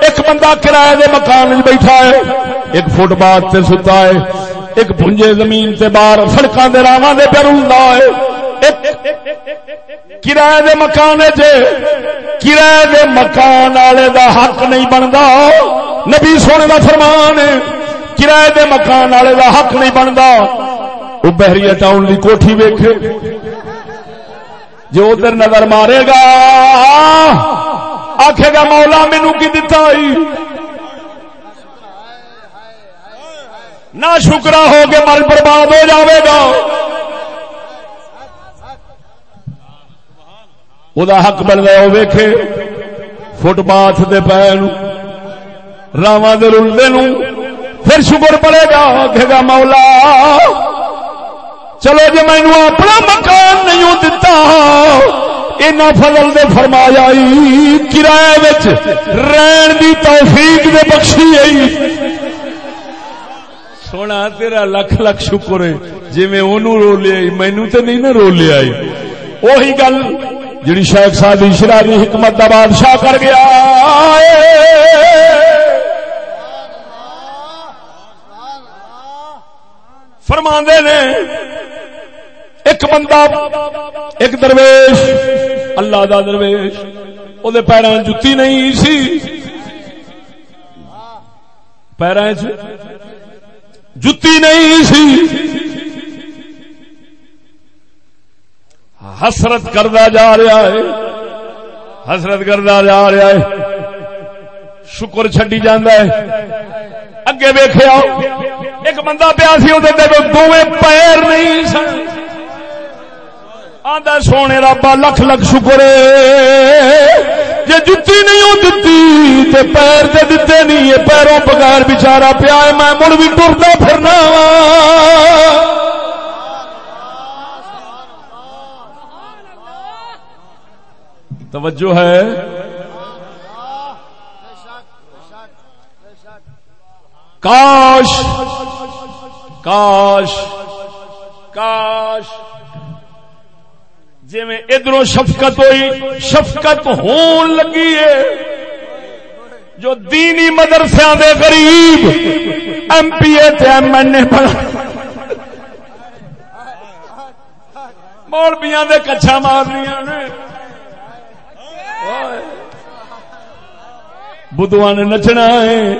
ایک بندہ کرایہ دے مکان بیٹھا ہے۔ ایک فٹ بات سے ستا ہے، ایک پنجے زمین سے باہر سڑکاں دے راواں دے پہ رلدا ہے۔ کرایہ دے مکان چ کرایہ دے مکان والے دا حق نہیں بندا۔ نبی سونے دا فرمان ہے، کرایہ دے مکان والے دا حق نہیں بندا۔ وہ بحریہ ٹاؤن دی کوٹھی ویکھے۔ جو ادھر نظر مارے گا آخے گا مولا مینو کی دتا نہ شکرا ہو کے مل برباد ہو جاوے گا۔ وہ حق بن گیا وہ ویکھے۔ فٹ پاتھ دے پیر راواں دے رلدے نو پھر شکر پڑے گا کہ گا، مولا، چلو جی مینو اپنا مکان نہیں دتا۔ اینا فضل دے فرمایا کرایہ رہن دی توفیق دے بخشی آئی سونا، تیرا لکھ لکھ شکر ہے۔ جی میں انہوں رو لیا مینو تو نہیں نا رو لیا وہی گل جڑی شیخ سادی شراری حکمت کا بادشاہ کر گیا۔ فرما نے، ایک بندہ، ایک درویش، اللہ دا درویش وہ پیروں جتی نہیں سی۔ پیروں جتی نہیں سی۔ حسرت کردا جا رہا ہے۔ حسرت کردا جا رہا ہے۔ شکر چڈی جانا ہے۔ اگے ویخیا ایک بندہ پیا سی وہ دونوں پیر نہیں سن۔ آدھا سونے رابا لکھ لکھ شکر جی جتی نہیں ہو دتی تے پیر تے دیتے نہیں ہے پیروں بغیر بچارا پیا میں مڑ بھی ٹرتا پھرنا وا۔ توجہ ہے؟ کاش کاش کاش۔ جی ادھر شفقت ہوئی، شفقت ہون لگی ہے۔ جو دینی مدرسے دے غریب، M P A M N A مولبیاں دے کچھا مارنیاں نے۔ بدھوا نے نچنا ہے۔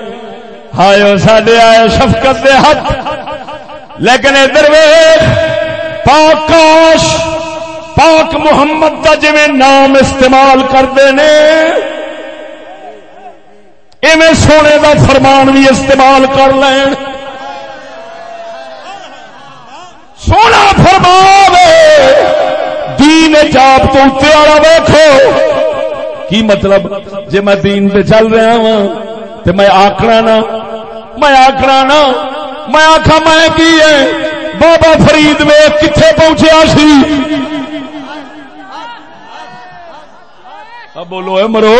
ہائے سڈے آئے شفقت دے ہاتھ۔ لیکن ادھر پاک کاش۔ پاک محمد کا جی نام استعمال کرتے ہیں ایویں سونے دا فرمان بھی استعمال کر لین۔ سونا فرمان دین چاپ تو اتنے والا ویکو کی مطلب؟ جی میں دین پہ چل رہا ہوں تو میں آکڑا نا، میں آکڑا نا، میں آخا میں کی ہے؟ بابا فرید میں کتنے پہنچیا سی؟ بولو، اے مرو!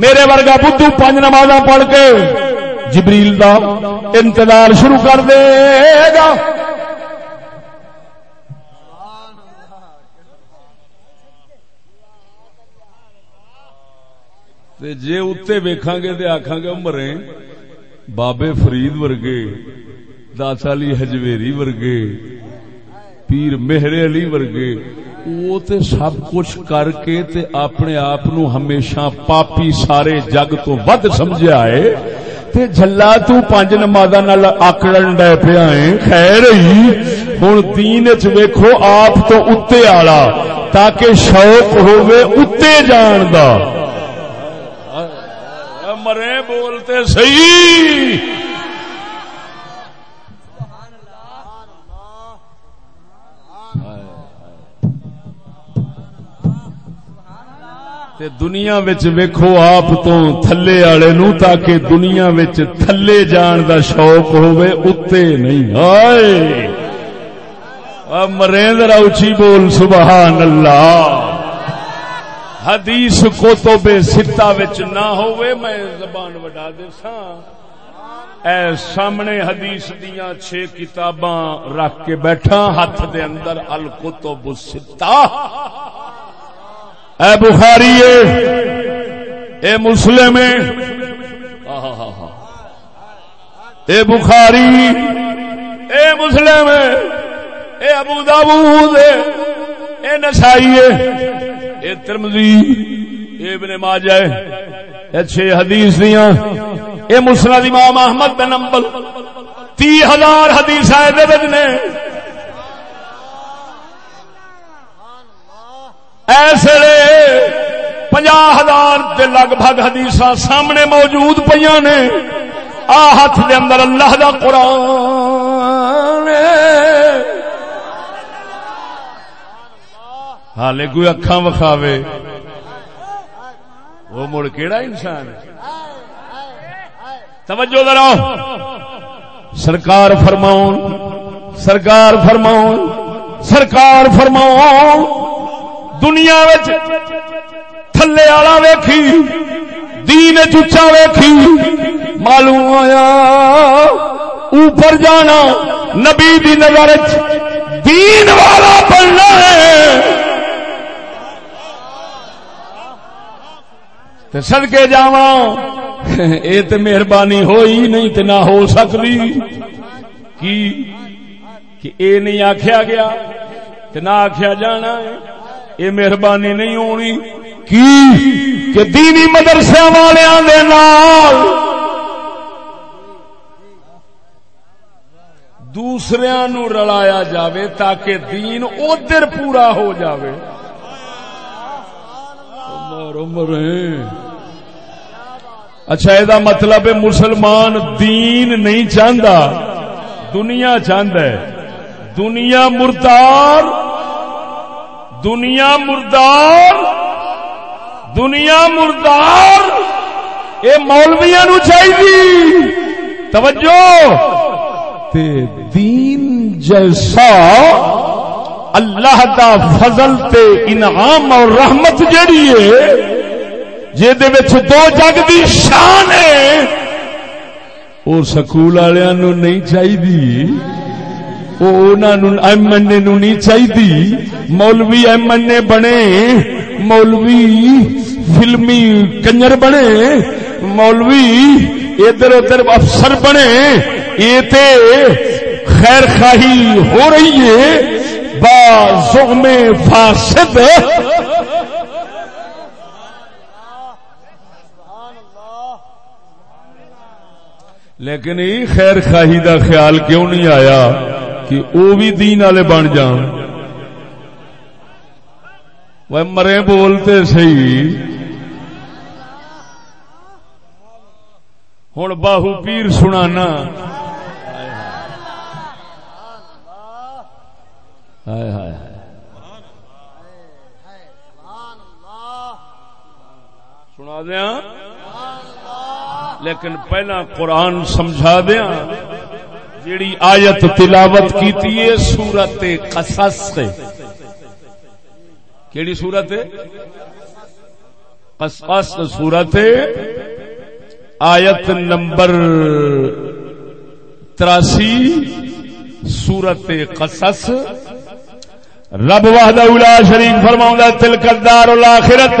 میرے ورگا بدھو پانچ نماز پڑھ کے جبریل دا انتظار شروع کر دے گا۔ جی اتنے ویکھا گے تو آخا گے مرے، بابے فرید ورگے داتا علی ہجویری ورگے پیر مہرے علی ورگے، وہ تے سب کچھ کر کے تے اپنے آپ نو ہمیشہ پاپی سارے جگ تو ود سمجھا ہے۔ تے جھلا تو پانچ نمازاں نال آکڑن ڈے پیا ہے خیر ہی، ہن دین وچ ویکھو آپ تو اتے آلا، تاکہ شوق ہوے اتے جان دا۔ مرے بولتے صحیح۔ تے دنیا وچ ویکھو آپ تو تھلے والے نو تاکہ دنیا وچ تھلے جان دا شوق ہوئے اتے نہیں۔ آئے مرین ذرا اچھی بول، سبحان اللہ۔ حدیث کو تو بے ستا وچ نہ ہوئے میں زبان وڈا دے اے سامنے حدیث دیاں چھ کتاباں رکھ کے بیٹھا ہاتھ دے اندر الکتب الستہ اے بخاری، اے مسلم، اے بخاری، اے مسلم، اے ابو داود، اے نسائی، اے ترمزی اے ابن ماجہ، اے چھ حدیث دیاں، اے مسند امام احمد بن امبل تی ہزار حدیث آئے دے نے۔ ایسے پنجا ہزار کے لگ بھگ حدیث سامنے موجود پہ نے، آ ہاتھ دے اندر اللہ دا قرآن حالے کوئی اکھاں وکھاوے۔ وہ مڑ کیڑا انسان توجہ ذرا۔ سرکار فرماؤ سرکار فرماؤ سرکار فرماؤ دنیا تھلے والا ویکھی، دین چچا ویکھی۔ معلوم آیا، اوپر جانا، نبی دی نظر دین والا بننا ہے۔ سد کے جا یہ تو مہربانی ہوئی نہیں تو نہ ہو سکتی۔ کی؟ کہ اے نہیں آخیا گیا نہ آخیا جانا ہے۔ یہ مہربانی نہیں ہونی۔ کی؟ کہ دینی مدرسے والوں دوسرے نو رلایا جاوے تاکہ دین ادھر پورا ہو جاوے۔ اچھا یہ مطلب ہے مسلمان دین نہیں چاہتا دنیا چاہتا ہے۔ دنیا مردار دنیا مردار دنیا مردار یہ مولویا نو چاہیے توجہ۔ تے دین جیسا اللہ دا فضل تے انعام اور رحمت جڑی ہے جہد دو جگ دی شان ہے وہ سکول والوں نہیں چاہیے ایم این اے نو نہیں چاہیے مولوی ایم این اے بنے۔ مولوی فلمی کنجر بنے۔ مولوی ادھر ادھر افسر بنے۔ یہ خیر خواہی ہو رہی ہے۔ با میں فاسد۔ لیکن یہ خیر خاہی دا خیال کیوں نہیں آیا؟ کہ وہ بھی دین والے بن جان۔ وہ مرے بولتے سی ہوں باہو پیر سنانا۔ سنا دیا لیکن پہلا قرآن سمجھا دیا جیڑی آیت تلاوت کی سورت قصص سے کیڑی سورت قصص سورت آیت نمبر تراسی، سورت قصص۔ رب وحدہ اولا شریف فرماؤں تلک الدار الاخرت۔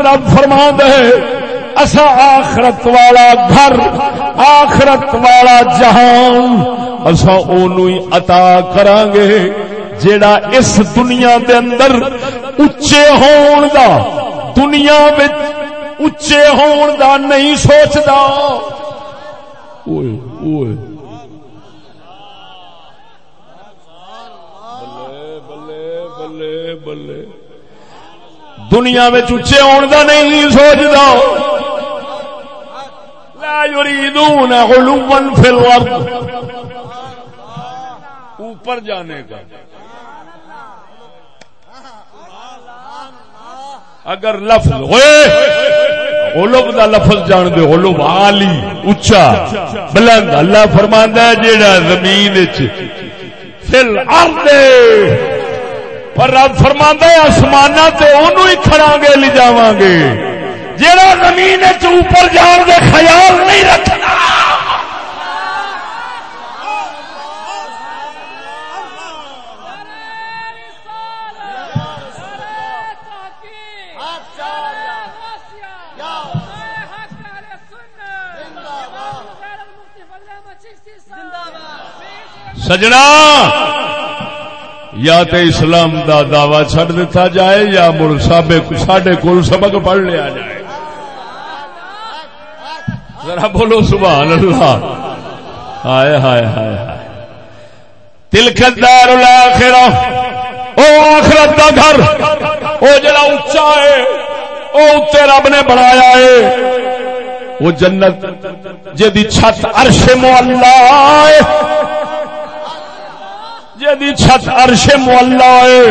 رب فرما دے اصا آخرت والا گھر، آخرت والا جہان اصا عطا کران گے جیڑا اس دنیا دے اندر اچے ہون دا، دنیا اچے ہون دا نہیں سوچدا۔ اوئے اوئے۔ دنیا اچے آن کا نہیں سوچتا اوپر جانے کا۔ اگر لفظ ہوئے غلوب دا لفظ جان دے غلوب عالی اچا بلند اللہ فرماندا ہے، جیڑا زمین فل ارض پر رب فرما آسمان سے انہوں ہی کھڑا گے لے گے۔ جہاں زمین اوپر جان کے خیال نہیں رکھنا۔ سجنا! یا تے اسلام دا دعوی چڈ دیتا جائے یا مڑ سڈے کول سبق پڑھ لیا جائے۔ ذرا بولو سبحان اللہ۔ ہائے ہائے ہائے ہائے۔ دل کردار الاخرہ او آخرت دا گھر۔ او جڑا اونچا ہے، او اتنے رب نے بنایا ہے۔ وہ جنت جدی چھت عرش مولا ہے۔ جدی چھت عرش مولا ہے۔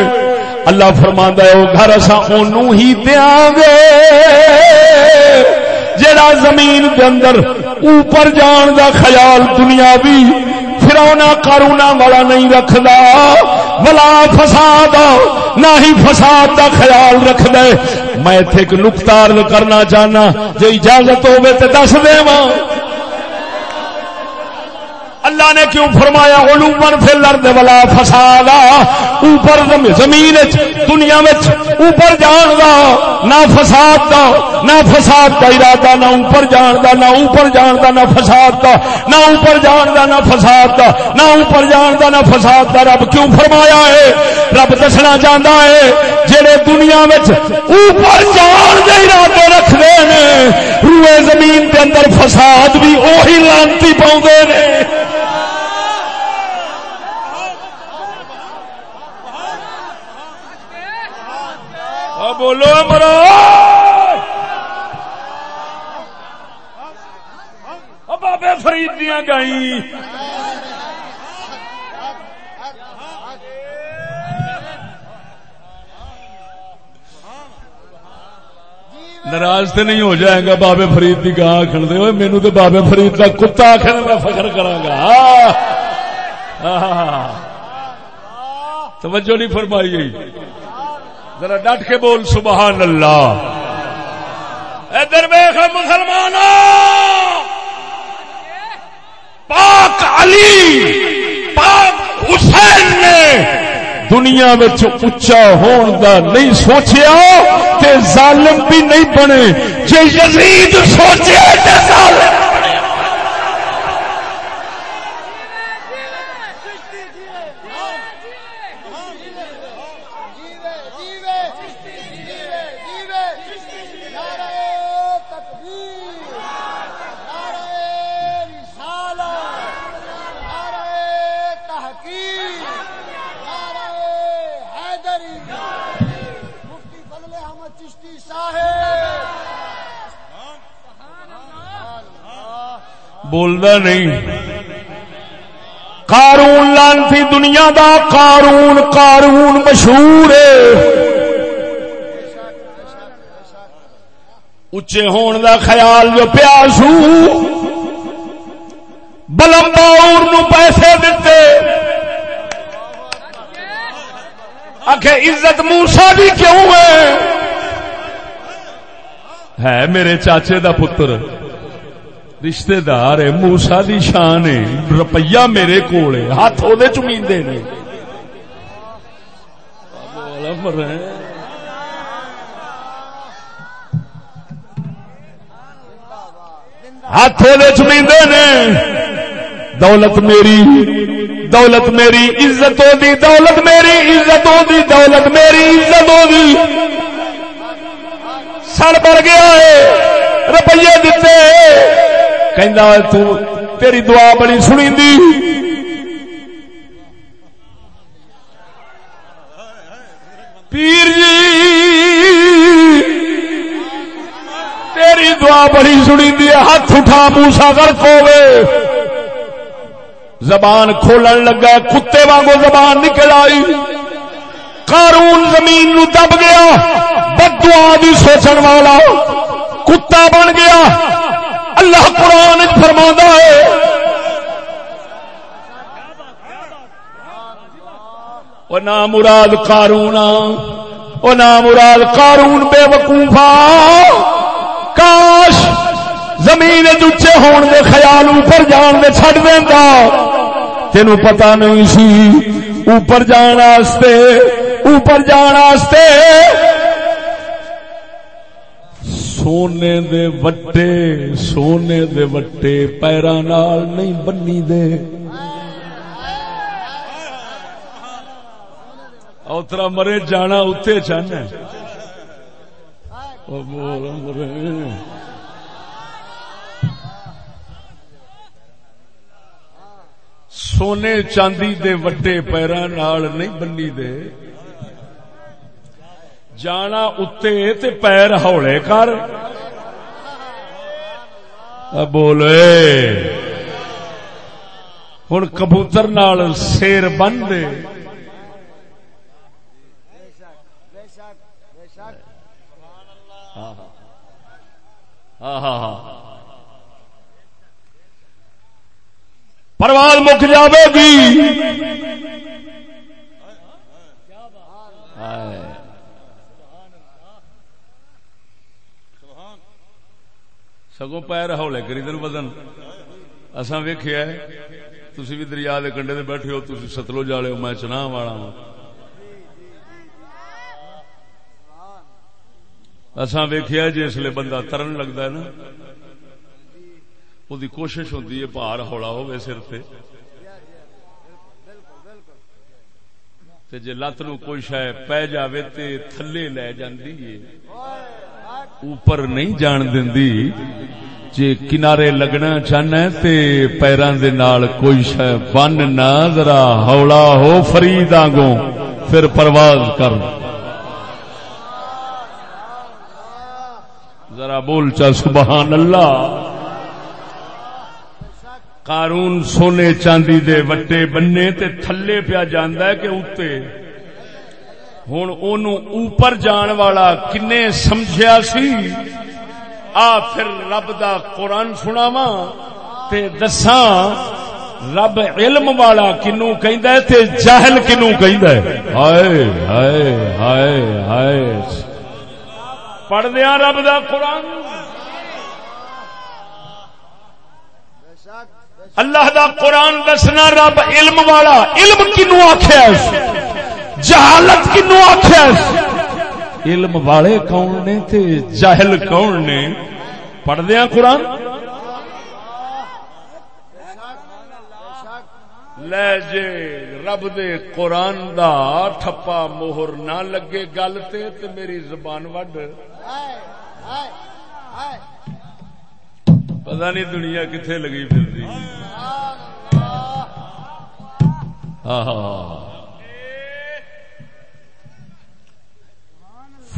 اللہ فرما ہے وہ گھر اصا ہی دیا گے۔ جڑا زمین کے اندر اوپر جان دا خیال دنیا بھی فرونا کارونا والا نہیں رکھدا۔ بلا فساد، نہ ہی فساد دا خیال رکھ دے میں ایک نقطار کرنا چاہنا جی اجازت ہوے تو دس دے اللہ نے کیوں فرمایا علومن فی الارض ولا فسادا؟ اوپر زمین دنیا وچ، اوپر جان دا، نہ فساد دا، نہ فساد دا ارادہ، نہ اوپر جان دا، نہ اوپر جان دا، نہ فساد دا، نہ اوپر جان دا، نہ فساد دا، نہ اوپر جان دا، نہ فساد دا۔ رب کیوں فرمایا ہے؟ رب دسنا چاہتا ہے، جڑے دنیا وچ اوپر جان دے ارادے رکھدے نے، روئے زمین دے اندر فساد بھی اوہی لانتی پاؤندے نے۔ بولو مرو! بابے فرید دیا گائی ناراض تو نہیں ہو جائے گا بابے فرید کی گاہ آخر دے۔ مینو تو بابے فرید کا کتا آخر میں فخر کرا گا توجہ نہیں فرمائی گئی۔ ذرا ڈٹ کے بول سبحان اللہ۔ ادھر ویخ مسلمان پاک علی، پاک حسین نے دنیا اچا ہون دا نہیں سوچیا تے ظالم بھی نہیں بنے۔ جے یزید سوچے تے ظالم نہیں۔ قارون لانتی دنیا دا قارون قارون مشہور اچے ہون دا خیال جو پیاسو۔ بلم باور نو پیسے دیتے آخر عزت موسا بھی کیوں ہے؟ ہے میرے چاچے دا پتر۔ رشتے دار موسا دی شان ہے۔ روپیہ میرے کو ہاتھ وہ چمیندے نے۔ ہاتھ وہ چمیندے نے۔ دولت میری دولت میری عزت دی دولت میری عزت دی دولت میری عزت دی سڑ بڑ گیا ہے روپیے دیتے تیری دعا بڑی سنی دی پیر جی تیری دعا بڑی سنی دی ہاتھ اٹھا موسا کر ہوے زبان کھولن لگا، کتے وانگو زبان نکل آئی۔ قارون زمین نو دب گیا بد دعا سوچن والا کتا بن گیا۔ اللہ قرآن فرما ہے۔ وہ نام مراد کارون وہ نام مراد کارون بے وقوفا کاش زمین اچے ہون دے خیال اوپر جان دے چڈ دینا تینوں پتا نہیں سی، اوپر جان اوپر جان سونے دے وٹے، سونے دے وٹے پیران نہیں بنی دے۔ اوترا مرے، جانا اتنے چاہنا سونے چاندی دے وٹے پیران نہیں بنی دے۔ جانا اتے تے پیر ہولے کر بولے ہوں کبوتر نال سیر بن دے پرواز مک جاوے گی سگوں پیر ہولے کری دن بدن اصا ویخیا تھی بھی دریا کے کنڈے سے بیٹھے ہو تھی ستلو جالے ہو میں چنا والا ہوں اصا ویخیا جی اس لیے بندہ ترن لگتا ہے نا وہ کوشش ہوتی ہے پار ہولا ہو سر سے جی لت نو کوئی شاید پی جائے تو تھلے لے جاندی ہے اوپر نہیں جان دینی جی کنارے لگنا چاہنا تے پیران دے نال کوئی شہ بن نہ، ذرا ہولا ہو فرید آگوں پھر پرواز کر۔ ذرا بول چا، سبحان اللہ۔ قارون سونے چاندی دے وٹے بننے تے تھلے پیا جاندہ ہے کہ اتے ہوں ان اوپر جان والا کنے سمجھیا سی؟ آ پھر رب دا قرآن سناوا دساں، رب علم والا کنو تے جاہل کنو ہائے ہائے ہائے ہائے۔ پڑھ رب دا قرآن۔ اللہ دا قرآن دسنا، رب علم والا، علم کنو آخیا جہالت کنو آخیا علم والے کون نے تے جاہل کون نے؟ پڑھ دیا قرآن؟ لے جے رب دے قرآن دا ٹھپا موہر نہ لگے گل تے تے میری زبان وڈ۔ پتا نہیں دنیا کتنے لگی پھر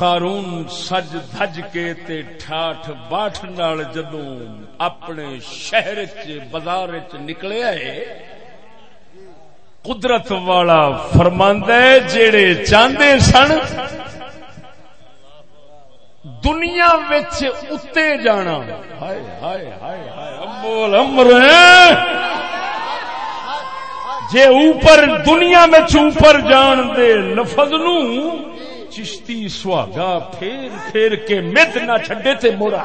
قارون سج دج کے تے ٹھاٹ باٹھ نال جدوں اپنے شہر چ بازار چ نکلے آئے، قدرت والا فرماند جڑے چاہتے سن، دنیا وچ اتے جانا۔ ہائے ہائے ہائے ہائے امبول امر جے اوپر دنیا میں اوپر جان دے لفظ نو چشتی سہاگا پھیر پھیر کے مت نہ چھڈے تے مورا۔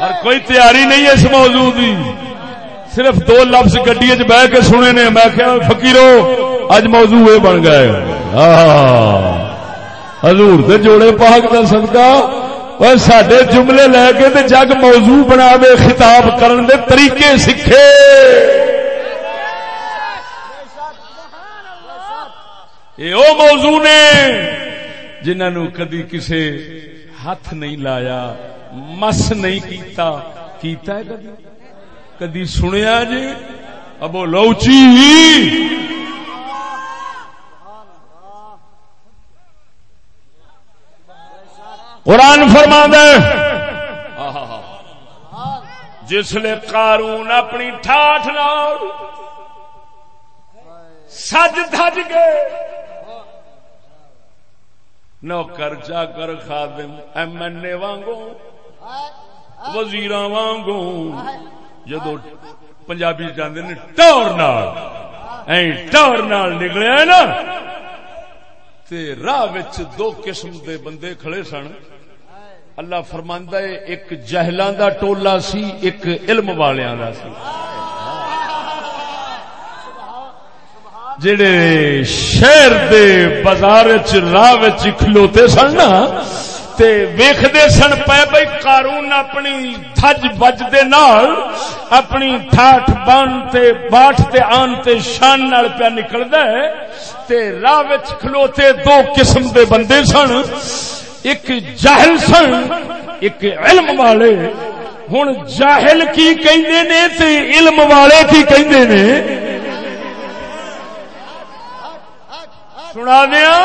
اور کوئی تیاری نہیں ہے اس موضوع کی صرف دو لفظ گڈی چ بہ کے سنے نے۔ میں کیا فکیرو اج موضوع یہ بن گئے حضور دے جوڑے پاک کا صدقہ۔ سڈے جملے لے کے تے جگ موضوع بنا دے خطاب کرن دے طریقے سیکھے یہ او موضوع نے جنہوں کدی کسے ہاتھ نہیں لایا مس نہیں کیتا کیتا ہے کدی کدی سنیا جی ابو لوچی قرآن فرما جس لے قارون اپنی ٹھاٹ نال سج دج گئے نوکر چا کر خادم ایم این اے وانگوں وزیر وانگوں جدو پنجابی چاہتے نے ٹور نال ٹور نال نکلے نا راہ دو قسم دے بندے کھڑے سن۔ اللہ فرماندا ہے، ایک جہلاں دا ٹولا سی، ایک علم والیاں دا سی۔ جڑے شہر دے بازار چ راہ وچ کھلوتے سن نا، تے ویکھدے سن، پے بھائی قارون اپنی دھج بج دے نال، اپنی ٹھاٹ بان تے باٹھ تے آن تے شان نال پیا نکلدا ہے۔ تے راہ وچ کھلوتے دو قسم دے بندے سن۔ ایک جاہل سن، ایک علم والے۔ ہن جاہل کی کہندے نے تے علم والے کی کہندے نے۔ سنا دیا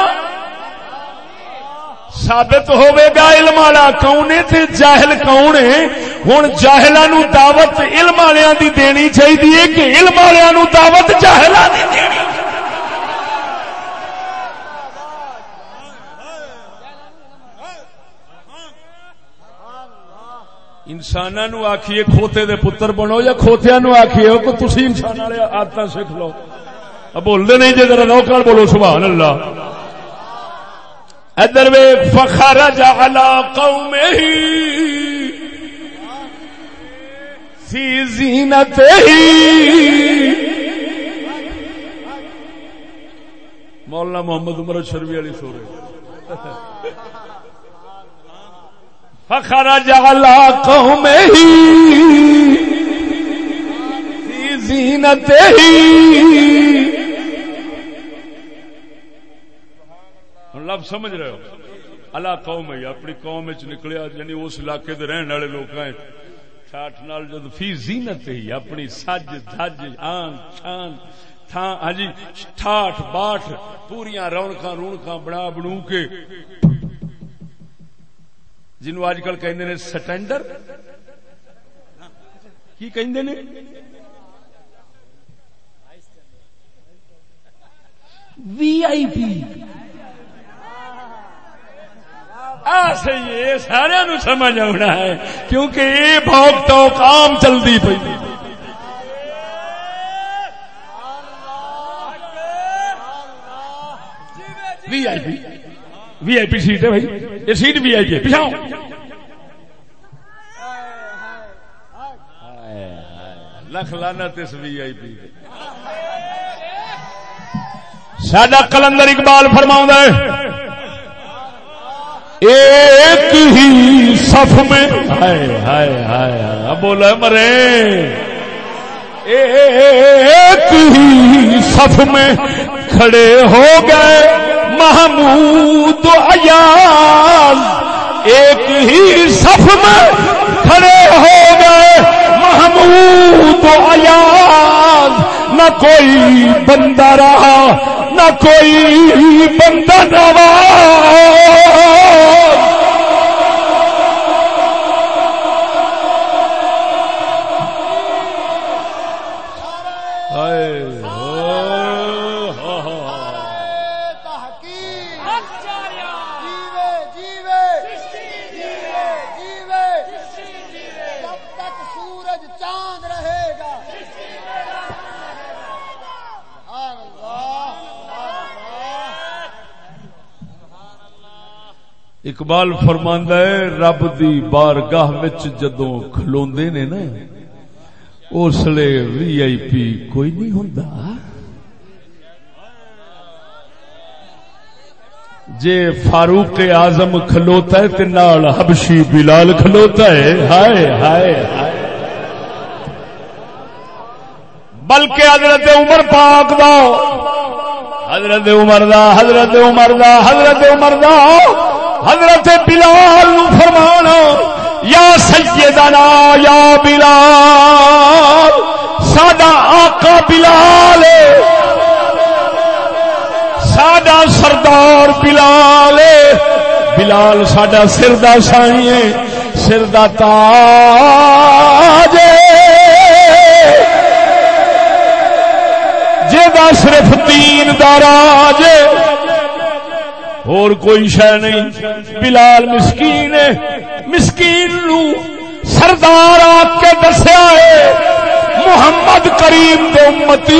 ثابت ہوئے گا علم والا کون ہے جاہل کون ہے۔ ہوں جاہل دعوت علم والوں کی دینی چاہیے کہ علم والوں دعوت جاہل انسان آخیے کھوتے دے پتر بنو یا کھوتیا نو آخیے تھی انسان والے آدت سیکھ لو۔ بولتے نہیں جی ذرا نوکر بولو، سبحان اللہ۔ ادھر وے فخر جعلا قوم ہی فی زینت ہی مولانا محمد عمر شروی والی سو رہے فخر جعلا قوم ہی فی لفظ سمجھ رہے ہو؟ اللہ قوم ہے اپنی قوم چ نکلیا یعنی اس علاقے دے رہن والے لوگ ٹھاٹ نال جد فی زینت ہی، اپنی سج دج آن چھان شان ہاں جی ٹھاٹ باٹ پوریا رونق رونق بنا بنو کے جنو اج کل کہ سٹینڈر؟ کی کہ وی آئی پی۔ سارا نو سمجھ آنا ہے، کیونکہ یہ بھوک تو کام چلتی پی وی I P. We I P set ہے بھائی یہ سیٹ وی آئی پی پچھاؤ لکھ لانا تس وی آئی پی سڈا کلندر اقبال فرما ہے ایک ہی صف میں ہائے ہائے ہائے بولا مرے ایک ہی صف میں کھڑے ہو گئے محمود ایاز ایک ہی صف میں کھڑے ہو گئے۔ محمود ایاز نہ کوئی بندہ رہا، نہ کوئی بندہ نواز۔ اقبال فرماندہ ہے، رب دی بارگاہ وچ جدوں کھلوندے نے نا اس لیے وی آئی پی کوئی نہیں ہوندا۔ جے فاروق اعظم کھلوتا ہے تے نال حبشی بلال کھلوتا ہے، ہائے ہائے ہائے۔ بلکہ حضرت عمر پاک دا، حضرت عمر دا، حضرت عمر دا، حضرت عمر دا۔ حضرت بلال نو فرمانا، یا سیدنا، یا بلال، ساڈا آقا بلال ساڈا سردار بلال بلال ساڈا سر دا سائی سر دا تاج جا صرف تین داراج اور کوئی شہ نہیں بلال مسکین مسکین نو سردار آ کے دسیا ہے محمد کریم دے امتی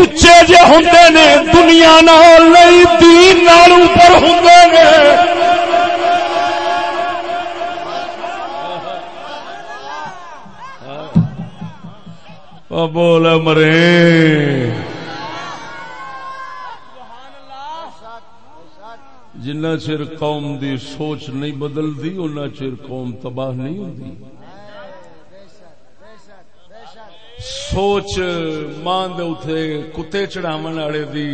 اچے جے ہوں نے دنیا نال نہیں دین نال اوپر ہوں نے بول مرے جنہ چر قوم دی سوچ نہیں بدلتی ان چر قوم تباہ نہیں ہوتی سوچ ماں دے کتے چڑھاو والے دی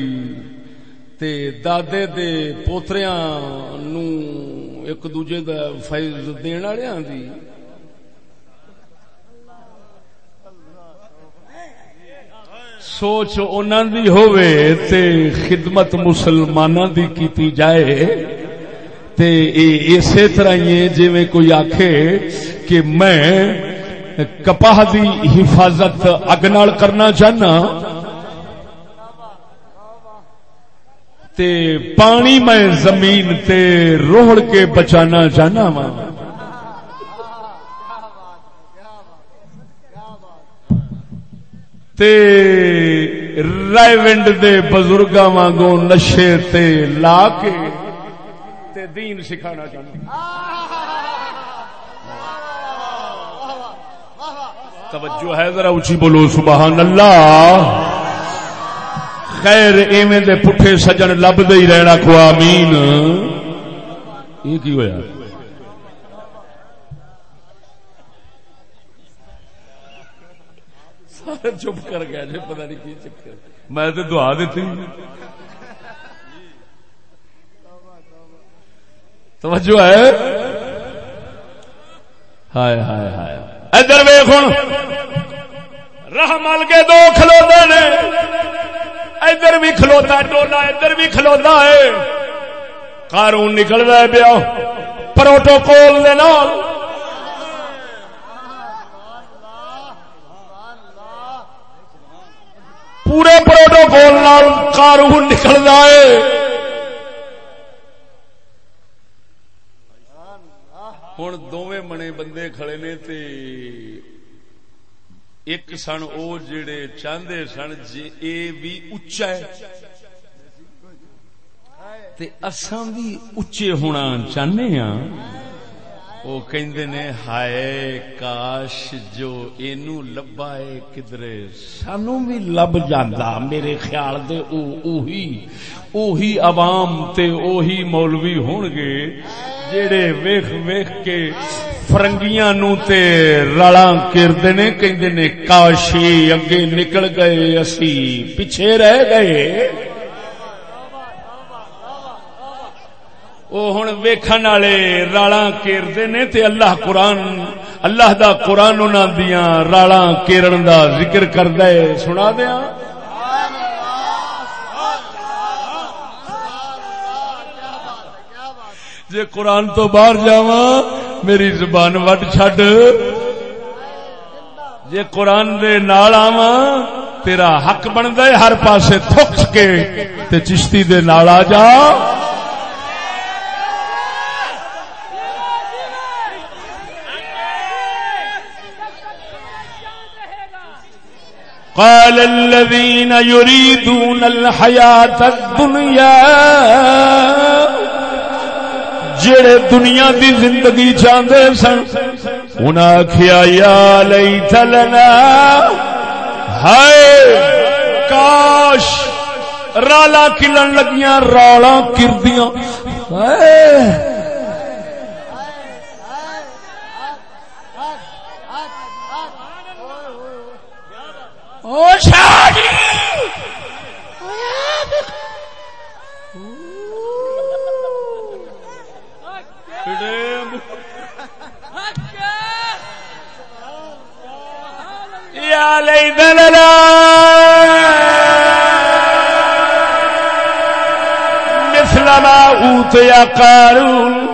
تے دادے دے پوتریاں نو ایک دوجے دا فیض دین والے دی۔ سوچ انہوں دی ہوئے تے خدمت مسلمانوں دی کیتی جائے تے اسی طرح ہی جی میں کوئی آکھے کہ میں کپاہ دی حفاظت اگنال کرنا چاہنا، تے پانی میں زمین تے روڑ کے بچانا چاہنا ماں تے رائے ونڈ دے بزرگا وانگو نشے تے لا کے تے دین سکھانا چاہتے توجہ ہے ذرا اچھی بولو، سبحان اللہ۔ خیر، ایویں دے پٹھے سجن لب دے ہی رہنا کو، آمین۔ یہ کی ہویا؟ چپ کر گیا جی پتا نہیں کی چکر۔ میں تو دعا دیتی۔ توجہ ہے؟ ہائے ہائے ہائے۔ ادھر ویخ ہوں رہ مل کے دو کھلوتے نے۔ ادھر بھی کھلوتا ٹولا، ادھر بھی کھلوتا ہے۔ قارون نکل رہا ہے پیا۔ پروٹوکول دے نال۔ پورے پروٹوکول نال قارون نکل رہا ہے ہوں دونوں منے بندے کھڑے نے تے ایک سن او جڑے چاہتے سن جی اے بھی اچا ہے۔ تے اساں بھی اچے ہونا چاہنے ہاں۔ وہ کہندے نے ہائے کاش جو اینو لبا ہے کدرے سانو بھی لب جاندا میرے خیال دے او اوہی اوہی عوام تے اوہی مولوی ہون گے جڑے ویکھ ویکھ کے فرنگیاں نو تے رلاں کردے نے کہندے نے کاشی اگے نکل گئے اسی پیچھے رہ گئے وہ ہوں ویکھن والے رالا کیرتے نے تے اللہ قرآن، اللہ دا قرآن انہوں دیا رالا کیرن دا ذکر کرد سنا دیا جے قرآن تو باہر جاوا میری زبان وٹ چڈ جے قرآن دے نال آوا تیرا حق بنتا ہے ہر پاسے تھک کے تے چشتی دے نال آ جا۔ قال الذين يريدون الحياة الدنيا، جڑے دنیا دی زندگی چاہتے سن انہیں آخیا یا لئی تلنا ہائے، کاش رالا کلن لگیاں رالا کردیاں۔ ہائے یا لیدلنا مثل ما یا قارون،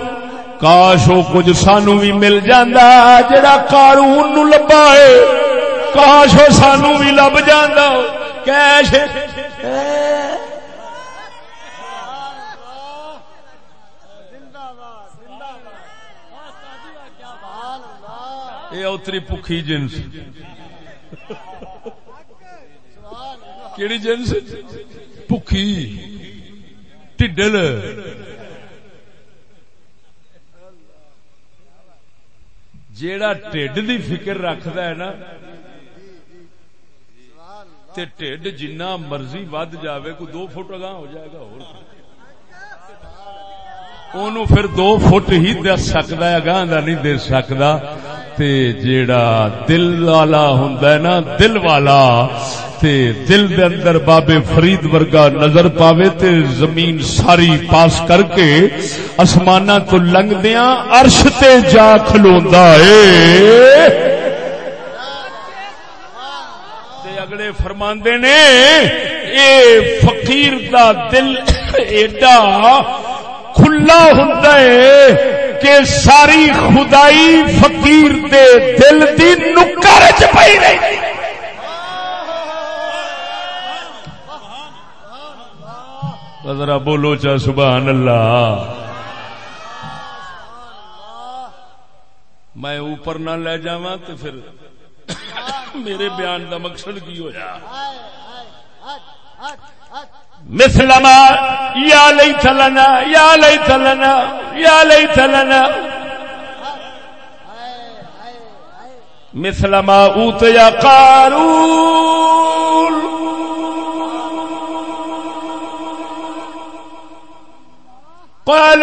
کاش وہ کچھ سانو بھی مل جاندہ، جڑا قارون نو لبا ہے کاش وہ سانو بھی لب جاندہ کیش۔ یہ اتری پکھی جنس۔ کیڑی جنس؟ پکھی۔ ٹڈل۔ جیڑا ٹھڈ دی فکر رکھد ہے نا تے ٹھڈ جنہ مرضی ود جاوے کو دو فٹ اگاں ہو جائے گا اور اونوں پھر دو فٹ ہی دس سکتا ہے، اگاں دا نہیں دے سکتا تے جیڑا دل والا ہوندا ہے نا، دل والا، تے دل دے اندر بابے فرید ورگا نظر پاوے تے زمین ساری پاس کر کے اسماناں تو لنگدیاں، عرش تے جا کھلوندا اے تے اگلے فرماندے نے، اے فقیر دا دل ایڈا کھلا ہوندا اے کہ ساری خدائی فقیر دے دل دی نکر چ پئی رہی۔ ذرا بولو چا سبحان اللہ۔ میں اوپر نہ لے جا تو پھر میرے بیان دا مقصد کی ہو جا یا لئی تھلنا یا لئی تھلنا یا لئی تھلنا مسلما اوت یا قارون. قال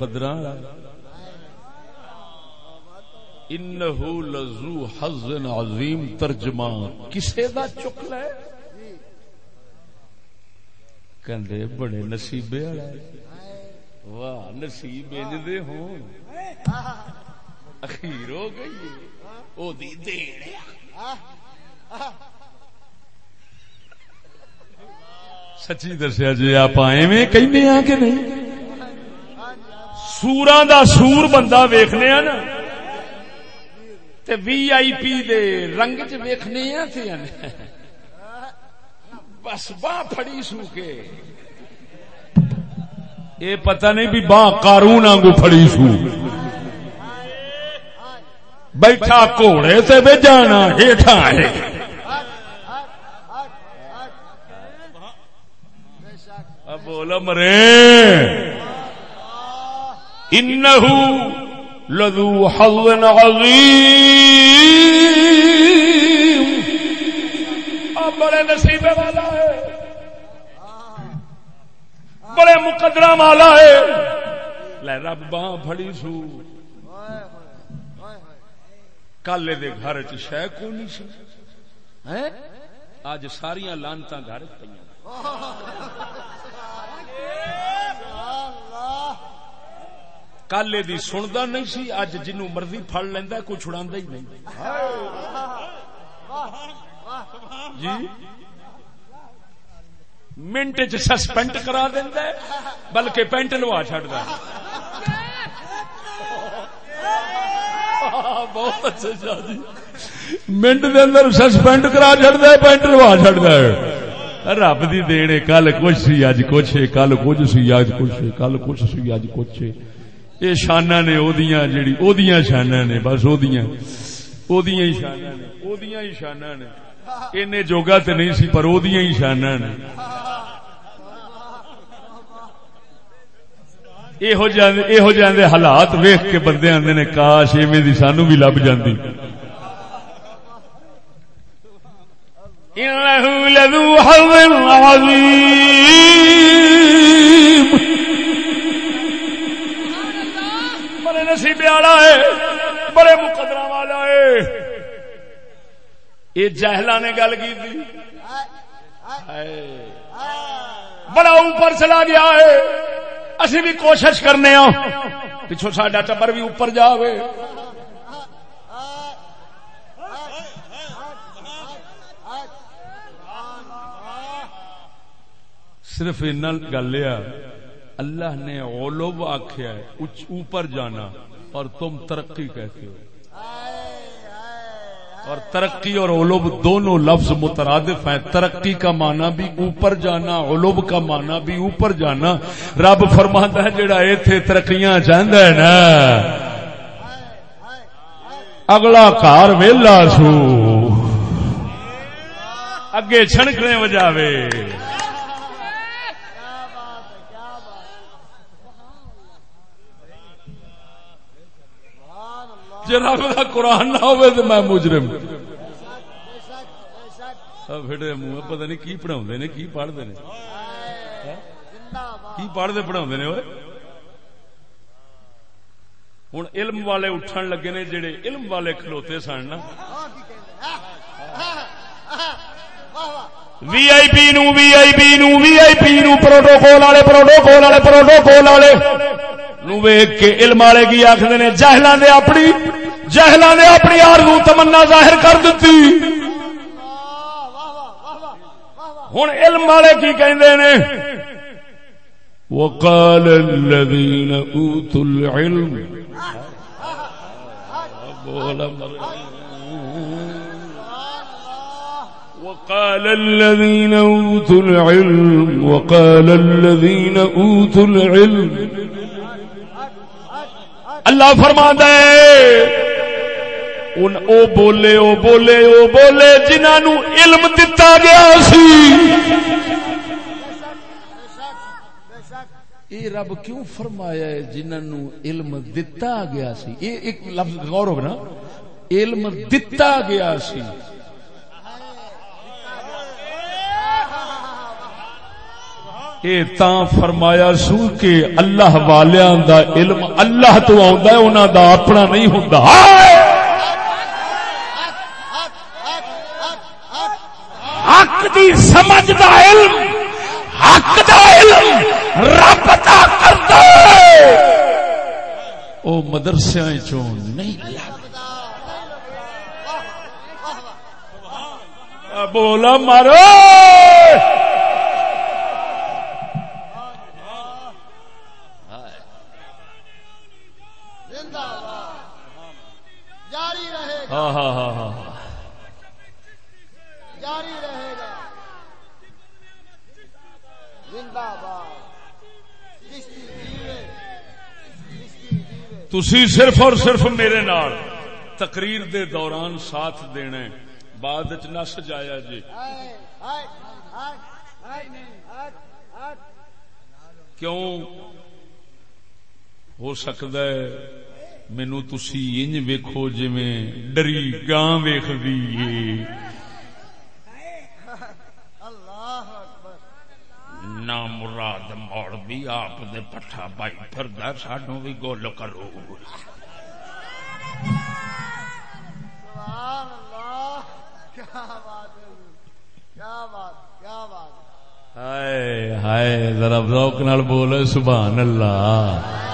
بڑے مقدرہ انہو لذو حظ عظیم ترجمہ کسے دا چک لے کہندے بڑے نصیبے والا واہ نصیب انج دے ہوں۔ اخیر ہو گئی او دی دیڑ سچی دسیا جی آپ ایویں کہنے ہیں کہ نہیں؟ سورا دا سور بندہ ویخنے نا تے وی آئی پی دے رنگ چ ویخنے تے بس باہ پھڑی سو کے یہ پتہ نہیں بھی باہ کارون آنگو پھڑی سو بیٹھا کوڑے تے بے جانا ہیٹھا ہے اب بولا مرے انہو لذو حظ عظیم اب بڑے نصیبے والا ہے۔ بڑے مقدرہ والا ہے۔ لے رب باں پھڑی سو۔ کالے دے گھر چ شہ کو نہیں سی؟ ہیں؟ اج ساریاں لانتا گھر پہ کل یہ سنتا نہیں سی اج جنو مرضی پڑ لینا کوئی چھڑا ہی نہیں جی منٹ چ سسپینڈ کرا دینا بلکہ پینٹ لوا چڈا بہت اچھا شاہ جی منٹ دے اندر سسپینڈ کرا چڑتا ہے پینٹ لوا چڑتا ہے رب دی دینے کل کچھ سی اج کچھ کل کچھ سی اج کچھ کل کچھ سی اج کچھ یہ شانہ نے اودیاں جڑی اودیاں شانہ نے، بس اودیاں۔ اودیاں ہی شانہ نے، اودیاں ہی شانہ نے۔ اینے جوگا تے نہیں سی، پر اودیاں ہی شانہ نے۔ یہو یہو جہ حالات ویخ کے بندے آتے نے، کاش ایویں دی سانو بھی لب جاندی۔ إنه لذو حظ والا ہے، بڑے مقدرہ والا ہے۔ یہ جہلا نے گل کی تھی۔ بڑا اوپر چلا گیا ہے۔ اسی بھی کوشش کرنے ہاں پچھو ساڈا ٹبر بھی اوپر جاوے۔ صرف اتنا گل اللہ نے اولوب آخیا اوپر جانا۔ اور تم ترقی کہتے ہو۔ اور ترقی اور اولوب دونوں لفظ مترادف ہیں۔ ترقی کا معنی بھی اوپر جانا اولوب کا معنی بھی اوپر جانا۔ رب فرماتا ہے، جڑا ایتھے ترقیاں چاہتا ہے نا۔ اگلا کار ویلا سو۔ اگے چھڑکنے وجاوے جی رب کا قرآن نہ ہوئے تو میں مجرم. پھر منہ، پتہ نہیں کی پڑھا نے، کی پڑھتے نے. کی پڑھتے پڑھا نے ہوں علم والے اٹھن لگے نے جڑے علم والے کھلوتے سن نا. وی آئی پی نو وی آئی پی نو وی آئی پی نو، پروٹوکول والے پروٹوکول والے پروٹوکول والے. نو ویگ کے علم والے کی آخر نے جہلا نے اپنی جہلا نے اپنی آرزو تمنا ظاہر کر دیتی ہوں علم والے کی کہندے نے، وقال الذين اوتوا العلم۔ وقال الذين اوتوا العلم، وقال الذين اوتوا العلم۔ اللہ فرما دے او بولے او بولے او بولے جنہوں علم دتا گیا سی۔ یہ رب کیوں فرمایا ہے جنہوں علم دتا گیا سی؟ یہ ایک لفظ غور ہوگا نا۔ علم دتا گیا سی۔ اے تاں فرمایا سو کہ اللہ والیاں دا علم اللہ تو آندا ہے، انہاں دا اپنا نہیں ہوندا۔ حق دی سمجھ دا علم، حق دا علم رب عطا کردا ہے۔ او مدرسیاں چوں نہیں لگدا بولا مارو! ہاں ہاں ہاں ہاں جاری رہے گا۔ زندہ تسی صرف اور صرف میرے نال تقریر دے دوران ساتھ دینا بعد چ نس جایا جی۔ کیوں؟ ہو سکتا ہے مینو تسی انج ویکھو جی ڈری گاں ویخ دی نہ مراد موڑ بھی آپ دے پٹھا بائی پھردا سانو بھی گول کرو ہائے ہائے ذرا ذوق نال بول سبحان اللہ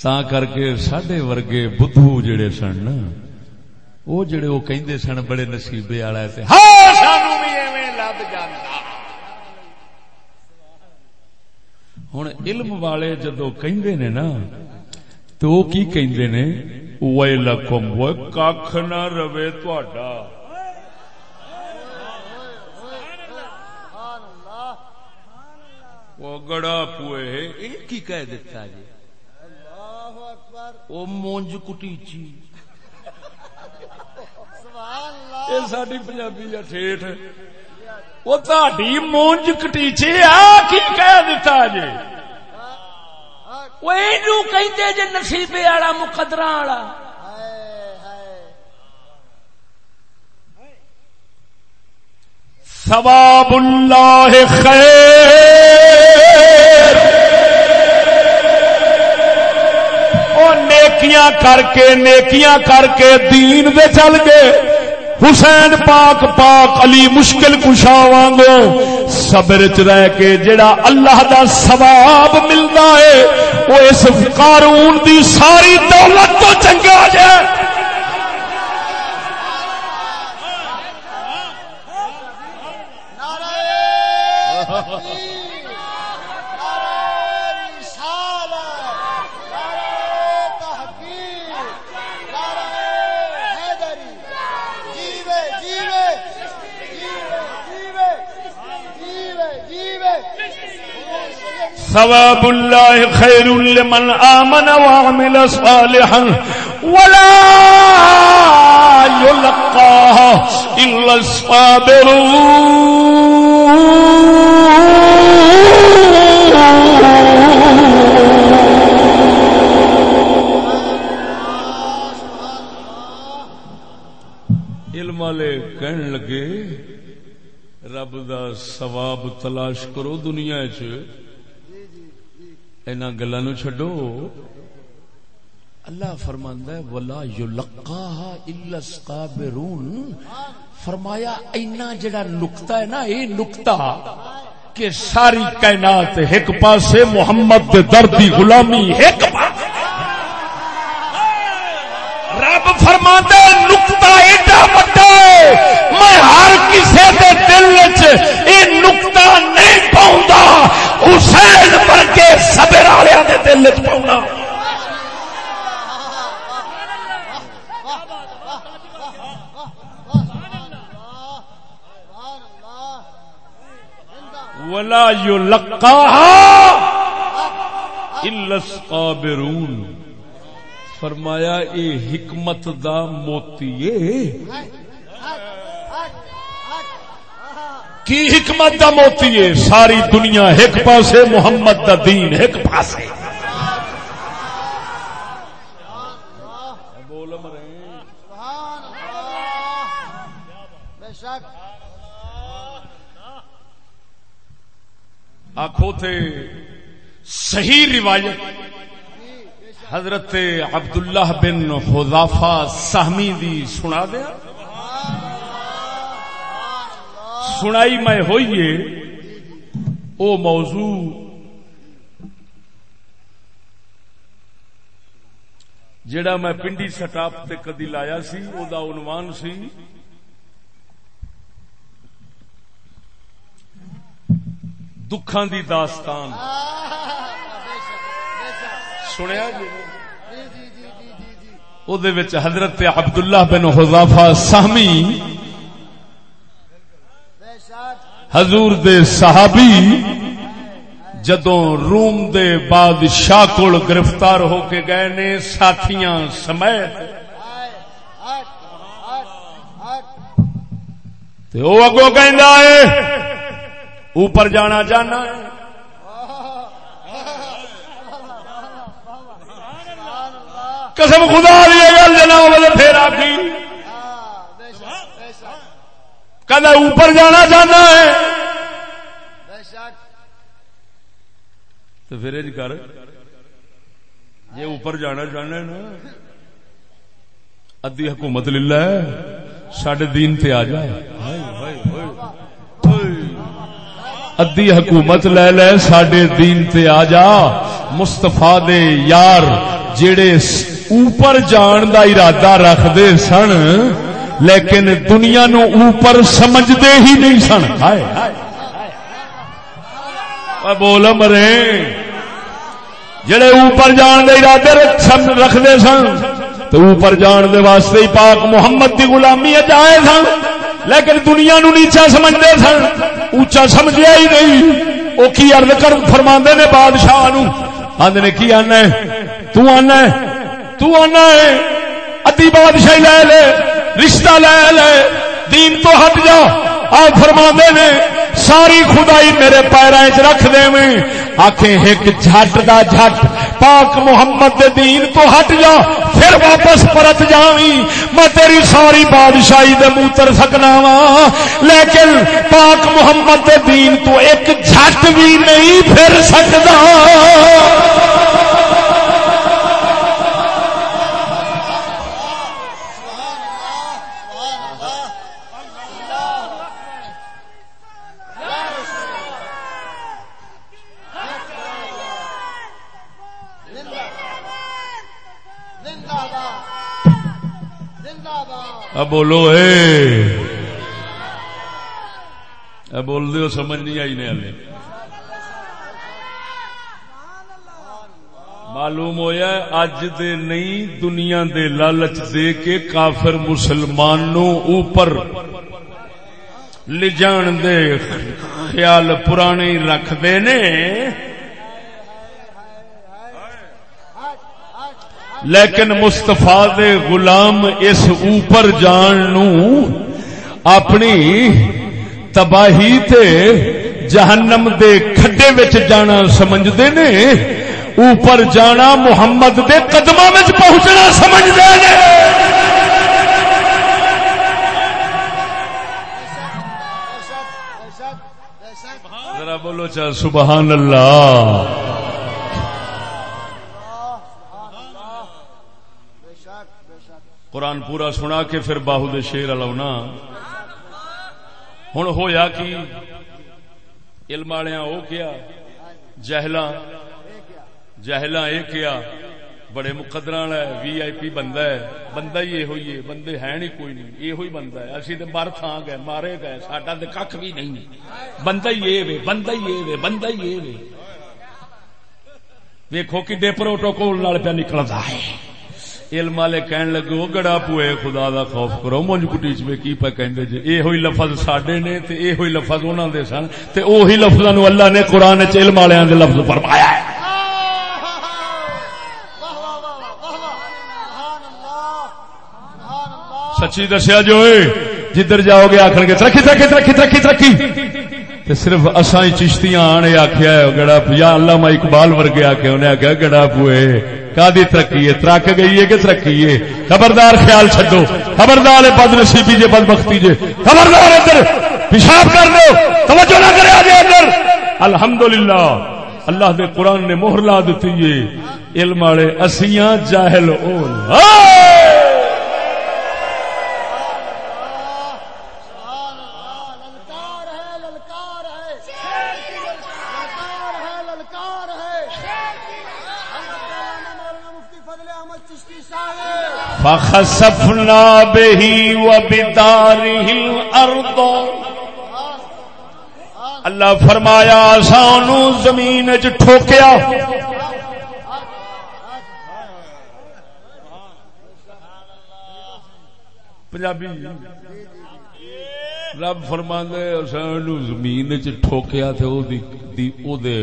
تا کر کے سڈے ورگے بدھو جڑے سن وہ جڑے وہ کہندے سن بڑے نصیبے والا ہوں علم والے جدو کہندے نے نا تو وہ کی کہندے نے ویلکم وہ کھ نہ رہے تھوڑا وہ گڑا پوئے یہ کی کہہ دیتا جی وہ مونج کٹیچی یہ ساری پنجابی ہے ٹھیٹ وہ تاری مونج کٹیچی آ کی کہہ دیتا جی وہ نصیبے والا مقدرہ والا۔ ثواب اللہ خیر۔ نیکیاں کر کے نیکیاں کر کے دین دے چل گئے۔ حسین پاک پاک علی مشکل کشا وانگو صبر چ رہ کے جڑا اللہ دا ثواب ملتا ہے، وہ اس قارون دی ساری دولت تو چنگا جائے۔ ثواب الله خير لمن آمن وعمل صالحا ولا يلقاها إلا الصابرون. علم والے کہن لگے، رب دا ثواب تلاش کرو دنیا چ۔ ان گلا نو چڈو اللہ فرماندا ہے، ولا یلقاها الا الصابرون۔ فرمایا، اینا جڑا نقطہ ہے نا اے نقطہ کہ ساری کائنات ایک پاسے محمد دے در دی غلامی ایک پاسے رب فرماندا ہے نقطہ ایڈا وڈا میں ہر کسے دے دل وچ اے نقطہ نہیں پاوندا حسین ورگے سبر والے دے دل وچ پاؤنا۔ ولا یلقاها الا الصابرون۔ فرمایا، اے حکمت دا موتی ہے۔ کی حکمت دا موتی ہے؟ ساری دنیا ایک پاسے، محمد دا دین ایک پاسے۔ آخو تھے صحیح روایت، حضرت عبداللہ بن حضافہ سہمی دی سنا دیا۔ سنائی میں ہوئیے او موضوع جڑا میں پنڈی سٹاپ تے کدی لایا سی او دا عنوان سی۔ دکھاں دی داستان۔ سنیا جی؟ او دے وچ حضرت عبداللہ بن حضافہ سہمی حضور دے صحابی جدوں روم دے بادشاہ کول گرفتار ہو کے گئے نے، ساتھیاں سمیت۔ تے او اگو کہندا ہے، اوپر جانا جانا ہے۔ قسم خدا دی گل جناب پھر آخی کہ اوپر جانا چاہنا ہے؟ تو پھر یہ کر۔ جی اوپر جانا چاہنا ہے نا۔ ادی حکومت للہ ہے سڈے دین تے آ جائے۔ ادی حکومت لے لے سڈے دین تے آ جا۔ مستفا دے یار جڑے اوپر جان دا ارادہ رکھتے سن لیکن دنیا نو اوپر سمجھتے ہی نہیں سن۔ بول مرے۔ جڑے اوپر جان دے ارادے رکھتے سن تو اوپر جان دے واسطے پاک محمد دی غلامی جائے سن۔ لیکن دنیا نو نیچا سمجھتے سن۔ اچا سمجھیا ہی نہیں۔ وہ کی ارد کر فرما نے بادشاہ نو۔ آدھے کی آنا تو آنا تو آنا ہے۔ ادی بادشاہی لے لے۔ رشتہ لے لے، دین تو ہٹ جا۔ آپ فرما نے، ساری خدائی میرے پیروں چ رکھ دے میں آخیں ایک جھٹ دا جھٹ۔ پاک محمد دے دین تو ہٹ جا، پھر واپس پرت جاوی میں تیری ساری بادشاہی دے منہ تر سکنا وا لیکن پاک محمد دے دین تو ایک جھٹ بھی نہیں پھر سکتا اب بولو، اے۔ اب بول دو سمجھ نہیں آئی نے معلوم ہویا اج دے نہیں، دنیا دے لالچ دے کے کافر مسلمان نو اوپر لجان دے خیال پرانے رکھ دے نے۔ لیکن مستفا دے غلام اس اوپر جان نو اپنی تباہی تے جہنم دے کھڈے وچ جانا سمجھدے نے، اوپر جانا محمد دے قدمہ وچ پہنچنا سمجھدے نے۔ ذرا بولو چا سبحان اللہ۔ قرآن پورا سنا کے پھر باہو دے شیر الاؤنا ہوں ہویا کی؟ علم والیا وہ کیا؟ جہلا جہلا یہ کیا؟ بڑے مقدر والا ہے، وی آئی پی بندہ ہے۔ بندہ ہی یہ ہوئی ہے، بندے ہے نہیں کوئی نہیں۔ یہ ہوئی بندہ ہے۔ اسی تو مر تھا گئے، مارے گئے، ساڈا تو کھ بھی نہیں۔ بندہ ہی یہ وے بندہ ہی یہ وے بندہ ہی یہ وے ویکو کہ پروٹوکول نال پہ نکلتا ہے۔ علم والے کہن لگے، وہ گڑا پوئے خدا دا خوف کرو. مونج کٹی چ کی پہ کہندے جے اے ہوئی لفظ ساڈے نے تے اے ہوئی لفظ انہاں دے سن تے اوہی لفظاں نو اللہ نے قران وچ علم والےاں دے لفظ فرمایا ہے. سچی دسیا جی جو جدھر جاؤ گے آخر گے، ترقی ترقی ترقی ترقی ترقی. تے صرف اساں چشتیاں آنے آخیا ہے، گڑا یا علامہ اقبال ورگے آ کے انہیں آخیا گڑا پوئے کا ترقی ہے؟ ترک گئی ہے کہ ترقی ہے؟ خبردار خیال چڈو خبردار بد نصیبی جے بد بختی جے۔ خبردار ادھر پیشاب کر دو۔ توجہ نہ کرے آجے ادھر الحمدللہ۔ اللہ دے قرآن نے مہر لا دیتی ہے۔ علم والے، اسیاں جاہل اول فخسفنا به وبداره الارض اللہ فرمایا، سانو زمین چ ٹھوکیا۔ پنجابی رب فرما سانو زمین چ ٹھوکیا تھے او دے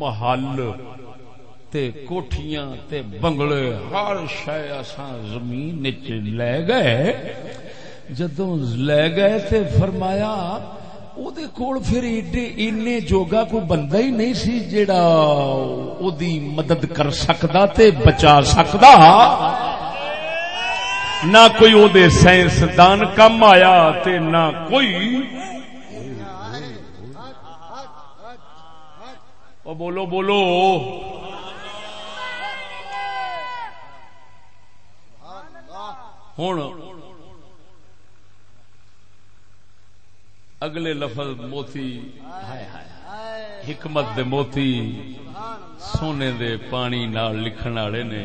محل تے کوٹھیاں تے بنگلے، ہر شے اساں زمین وچ لے گئے۔ جدوں لے گئے تے فرمایا او دے کول پھر ایڈے اینے جوگا کوئی بندہ ہی نہیں سی جیڑا او دی مدد کر سکدا تے بچا سکدا۔ نہ کوئی او دے سائنسدان کم آیا تے نہ کوئی۔ او بولو بولو۔ ہوں۔ اگلے لفظ موتی حکمت دے موتی سونے دے پانی نال لکھن والے نے۔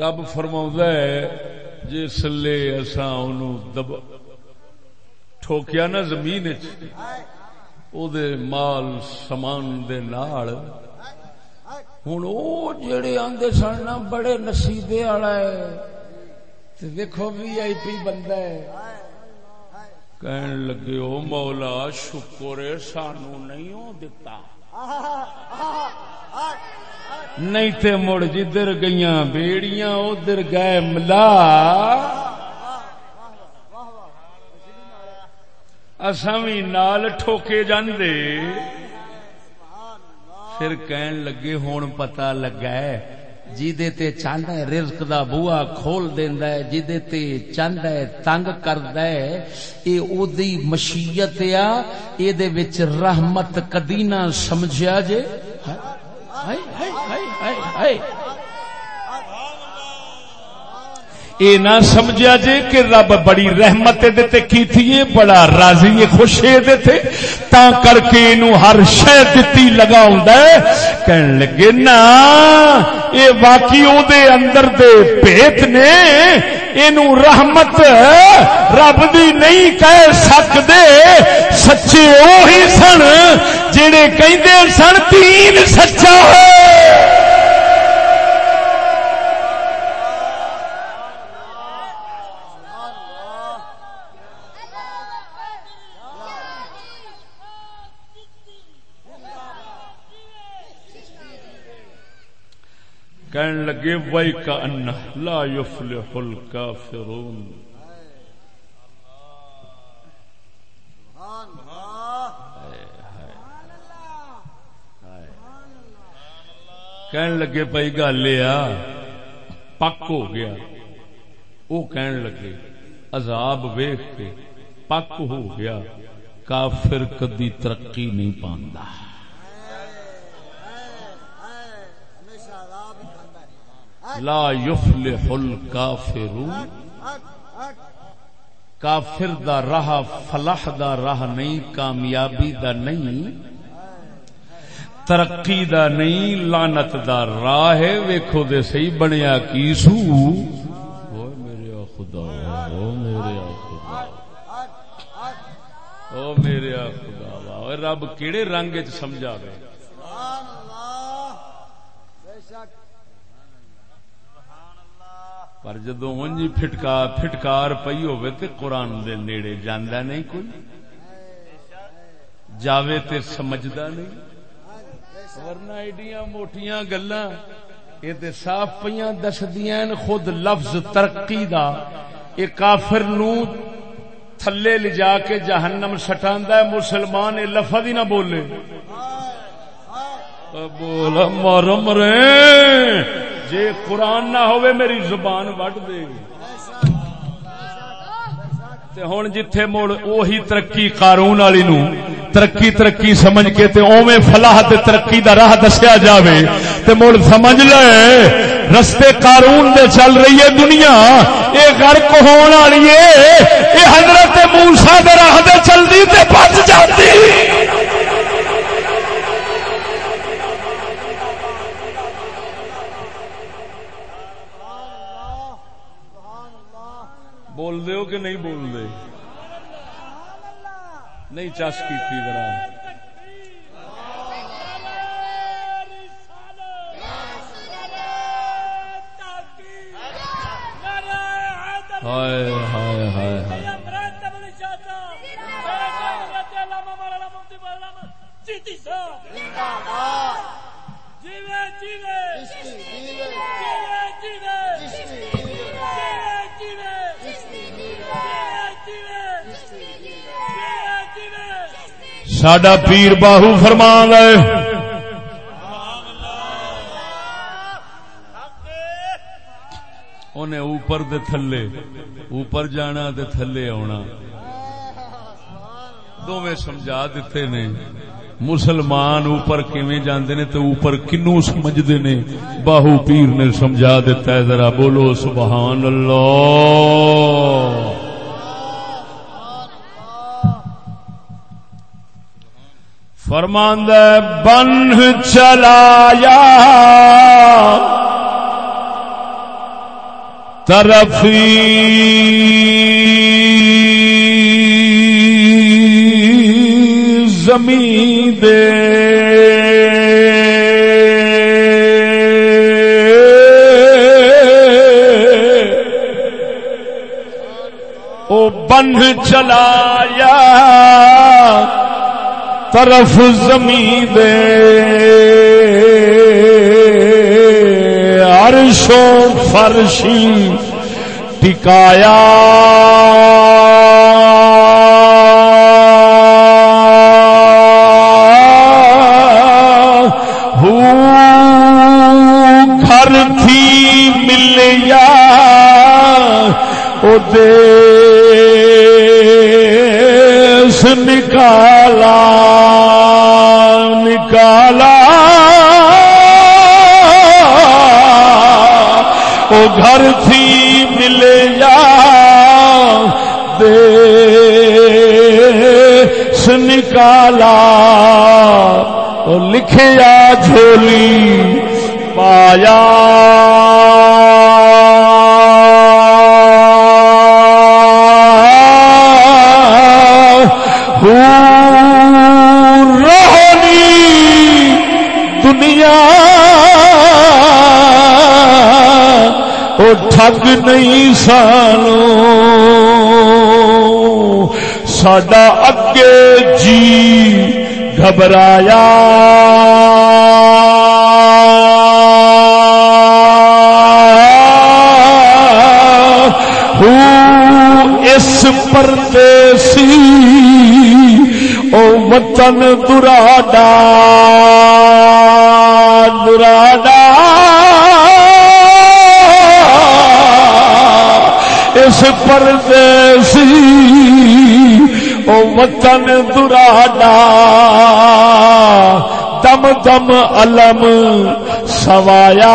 رب فرما جس لے اصا دب، ٹھوکیا نا زمین او دے مال سمان دے نال۔ ہوں وہ جڑے آدھے سن بڑے نصیبے والا ہے۔ دیکھو بھی آئی پی بندہ ہے۔ کہن لگے، او مولا، شکر سانو نہیں دتا۔ نہیں تے مڑ جی جدھر گئیاں بیڑیاں ادھر گئے ملا۔ بھی نال ٹھوکے جاندے۔ پھر کہن لگے ہون پتہ لگا ہے۔ جیدے تے چاند ہے، رزق دا بوا کھول دیندا ہے، جیدے تے چاند ہے، تنگ کردا ہے۔ اے او مشیت یا اے دے وچ رحمت کدی نہ سمجھیا جے۔ ہائے ہائے ہائے ہائے۔ اے نہ سمجھا جے کہ رب بڑی رحمت دیتے کی تھی بڑا راضی خوش دیتے تا کر کے انو ہر شے دتی لگا ہوندا ہے۔ کہن لگے نا اے واقعی او دے اندر دے بھیت نے اینو رحمت رب دی نہیں کہہ سکدے۔ سچے اوہی سن جڑے کہندے سن، تین سچا ہے۔ کہن لگے وئی کا ان لا يفلح الكافرون کہن لگے، بھائی گل یہ پک ہو گیا۔ وہ کہن لگے، عذاب ویخ کے پک ہو گیا۔ کافر کدی ترقی نہیں پاندا۔ لا يفلح الكافرون. کافر دا رہا فلاح دا رہا نہیں، کامیابی دا نہیں، ترقی دا نہیں لانت دا راہ ویکھو دے صحیح بنیا کی سو۔ اوئے میرے خدا او میرے خدا۔ او میرے خدا، اوئے رب کیڑے رنگ وچ سمجھاوے۔ سبحان اللہ۔ بے شک۔ پر جدو اونجی پھٹکار پھٹکار پئی ہوئے تے قرآن دے نیڑے جاندہ نہیں کوئی؟ جاوے تے سمجھدا نہیں؟ ورنہ ایڈیاں موٹیاں گلاں، یہ تے صاف پیاں دسدیاں خود لفظ ترقی دا۔ اے کافر نو تھلے لجا کے جہنم سٹاندا ہے، مسلمان اے لفظ ہی نہ بولے۔ بول مرم رے۔ جے قرآن نہ ہوئے میری زبان وڈ دے۔ تے ہن جتھے موڑ اوہی ترقی قارون والی نو، ترقی ترقی سمجھ کے تے اوویں فلاح تے ترقی دا راہ دسیا جاوے۔ تے مڑ سمجھ لے، رستے قارون دے چل رہی ہے دنیا، اے غرق ہون والی ہے، اے حضرت موسی دے راہ دے چلدی تے بچ جاتی۔ بول دے ہو کہ نہیں بول دے نہیں چس کی ذرا۔ ہائے ہائے ہائے ہائے۔ ساڈا پیر باہو فرمان ہے۔ انہیں اوپر دے تھلے، اوپر جانا دے تھلے آنا دونوں سمجھا دیتے نے۔ مسلمان اوپر کیویں جاندے نے تو اوپر کنو سمجھدے نے۔ باہو پیر نے سمجھا دیتا ہے، ذرا بولو سبحان اللہ۔ فرماند بن چلایا طرفی۔ زمین دے۔ او بن چلایا طرف زمین دے عرشوں فرشی ٹکایا۔ گھر تھی ملیا او دیس او گھر تھی ملے جا دیس نکالا او لکھیا جھولی پایا۔ روحانی دنیا او ٹھگ نہیں سانو۔ ساڈا اگے جی گھبرایا۔ اس پردیسی او وطن دراڈا۔ پاس پردیسی او وطن دراڈا دم دم علم سوایا۔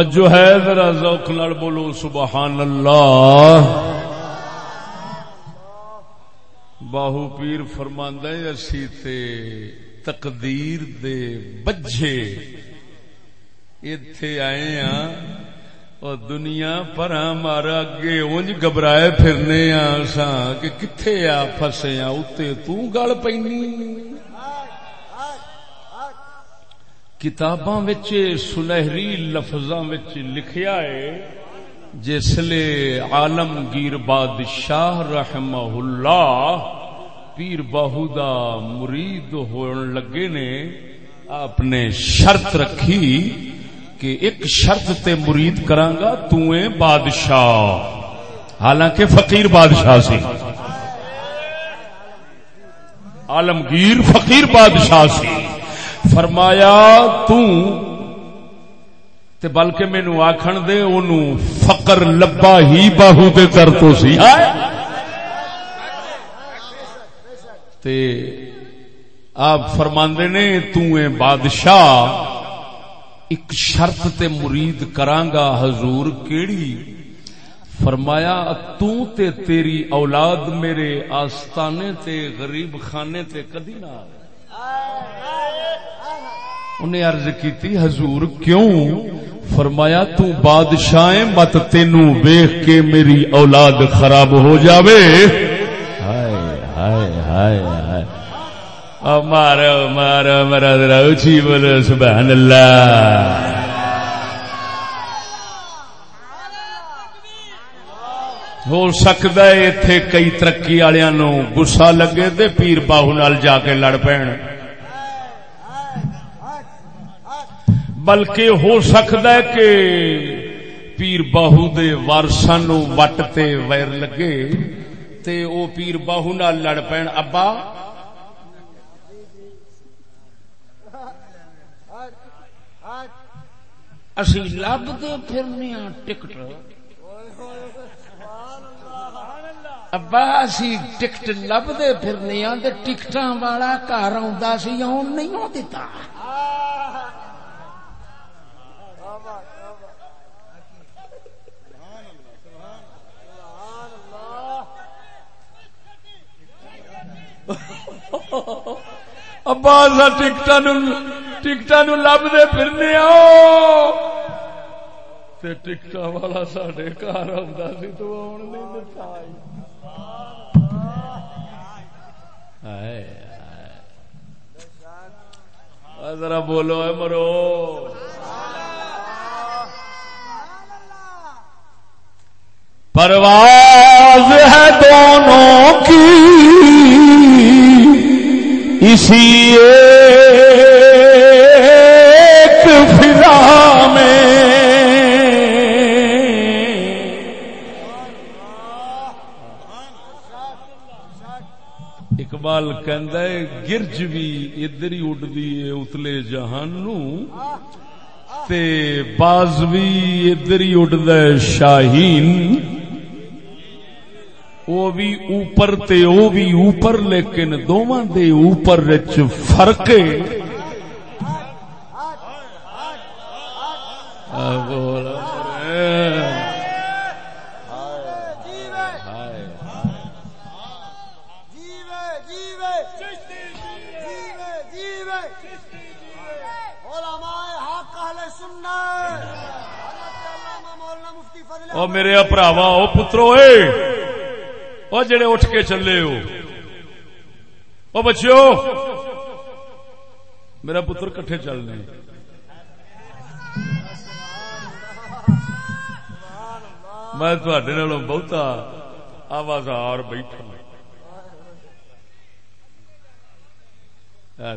توجہ ہے، ذرا ذوق لڑ بولو سبحان اللہ باہو پیر فرماندہ اسی تے تقدیر دے بجے ایتھے آئے ہاں اور دنیا پر ہمارا اگے اونج گھبرائے پھرنے ہاں، آ سا کہ کتھے آ پھسے ہاں، آ اتے تو گل پینی کتاباں سنہری لفظاں لکھیا ہے، جسلے عالمگیر بادشاہ رحمہ اللہ، پیر باہو دا مرید ہون لگے نے، آپ نے شرط رکھی کہ ایک شرط تے مرید کرانگا تو بادشاہ۔ حالانکہ فقیر بادشاہ سی۔ عالمگیر فقیر بادشاہ سی۔ فرمایا تے بلکہ مینو آخن دے اونو فقر لبا ہی باہو دے کر تو سی۔ تے آپ فرماندے نے تو بادشاہ ایک شرط تے مرید کرانگا حضور کیڑی؟ فرمایا تو تے تیری اولاد میرے آستانے تے غریب خانے تے کدی نہ انہیں عرض کیتی، حضور کیوں؟ فرمایا، تو بادشاہ مت تینو ویخ کے میری اولاد خراب ہو جاوے. ہائے ہائے ہائے ہائے۔ مارو مارو مرا ذرا اچھی بولو سبحان اللہ ہو سکتا ہے اتے کئی ترقی والوں گسا لگے تے پیر باہو نال جا کے لڑ پین۔ بلکہ ہو سکتا ہے کہ پیر باہو دے وارساں نو وٹ تے ویر لگے تے او پیر باہو نال لڑ پین۔ ابا۔ اسی لب لبتے پھرنے ٹکٹ۔ ابا، اسی ٹکٹ لب لبتے پھرنے ٹکٹ والا گھر آئی آن نہیں دتا ابا ٹکٹ ٹکٹ نو لبتے پھرنے ٹکٹ والا سڈے گھر آتا سی تو آن نہیں دتا۔ ذرا بولو ہے مرو۔ پرواز ہے دونوں کی۔ اسی ایک فضا میں۔ اقبال ہے، گرج بھی ادھر ہی اڈتی ہے اتلے جہان نو تے باز بھی ادھر ہی اڈد شاہین۔ وہ بھی اوپر تے وہ بھی اوپر لیکن دونوں دے اوپر فرق میرے پراوا وہ پترو وہ جڑے اٹھ کے چلے ہو۔ وہ بچو میرا پتر کٹھے چلنے میں تھوڑے بہتا آواز اور بیٹھا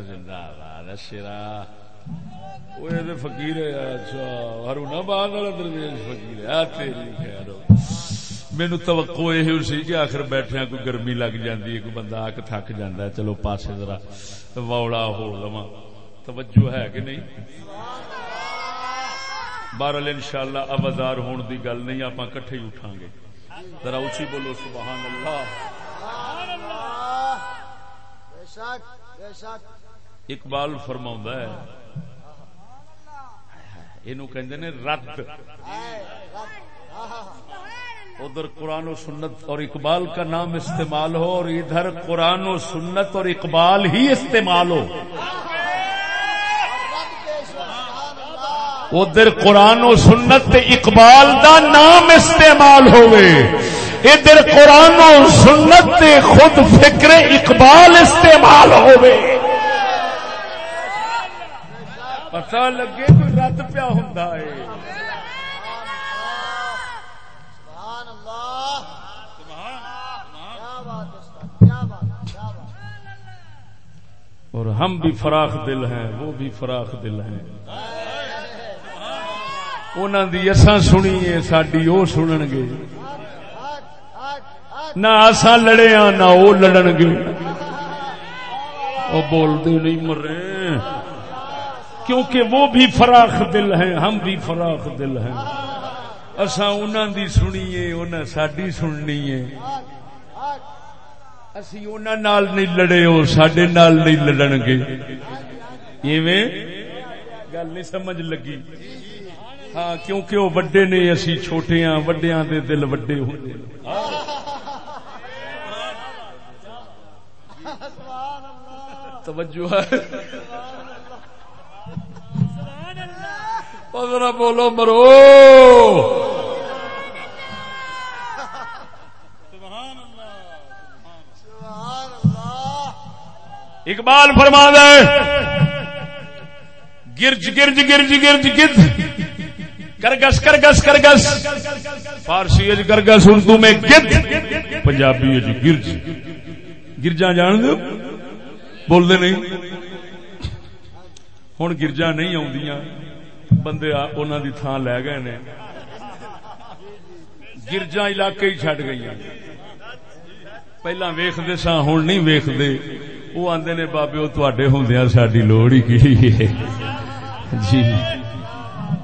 زندہ باد شیرا۔ وہ فکیر ہے اچھا ہرونا باد والا درویش فکیر ہے تیری خیر ہو۔ مینو توقع یہ سی کہ آخر بیٹھے کوئی گرمی لگ جاتی ہے کوئی بندہ آ کے تھک جا چلو پاسے ذرا ووڑا ہو لوا توجہ ہے کہ نہیں بہرحال ان شاء اللہ ابدار ہون دی گل نہیں آپ کٹھے ہی اٹھا گے ذرا اچھی بولو سبحان اللہ اقبال فرما ہے نے رد ادھر قرآن و سنت اور اقبال کا نام استعمال ہو اور ادھر قرآن و سنت اور اقبال ہی استعمال ہو۔ ادھر قرآن و سنت اقبال دا نام استعمال ہوئے۔ ادھر قرآن و سنت خود فکر اقبال استعمال ہوئے۔ پتا لگے کوئی رد پیا ہوں اور ہم بھی فراخ دل ہیں، وہ بھی فراخ دل ہیں۔ انہوں دی اصا سنیے، ساڈی وہ سنن گے نہ آسا لڑے ہاں نہ وہ لڑن گے وہ بولتے نہیں مرے۔ کیونکہ وہ بھی فراخ دل ہیں، ہم بھی فراخ دل ہیں۔ اصا انہوں دی سنیے انہیں ساڈی سننی ہے۔ اسی انہوں نال نہیں لڑے ہو سڈے نال نہیں لڑن گے گل نہیں سمجھ لگی ہاں کیونکہ وہ وڈے نے اسی چھوٹے ہاں وڈیا دے دل وڈے ہوتے توجہ ہے ذرا بولو مرو اقبال فرما دے گرج گرج گرج گرج گرج، کرگس کرگس کرگس، فارسی کرگس اردو میں گرج، پنجابی گرج۔ گرجا جان دو بولتے نہیں۔ ہوں گرجا نہیں آدیا بندے انہوں دی تھان لے گئے نے۔ گرجا علاقے ہی چڈ گئی پہلا ویختے سا ہوں نہیں ویختے وہ آدھے نے بابے وہ تے ہوں ساری لوڑ ہی کی جی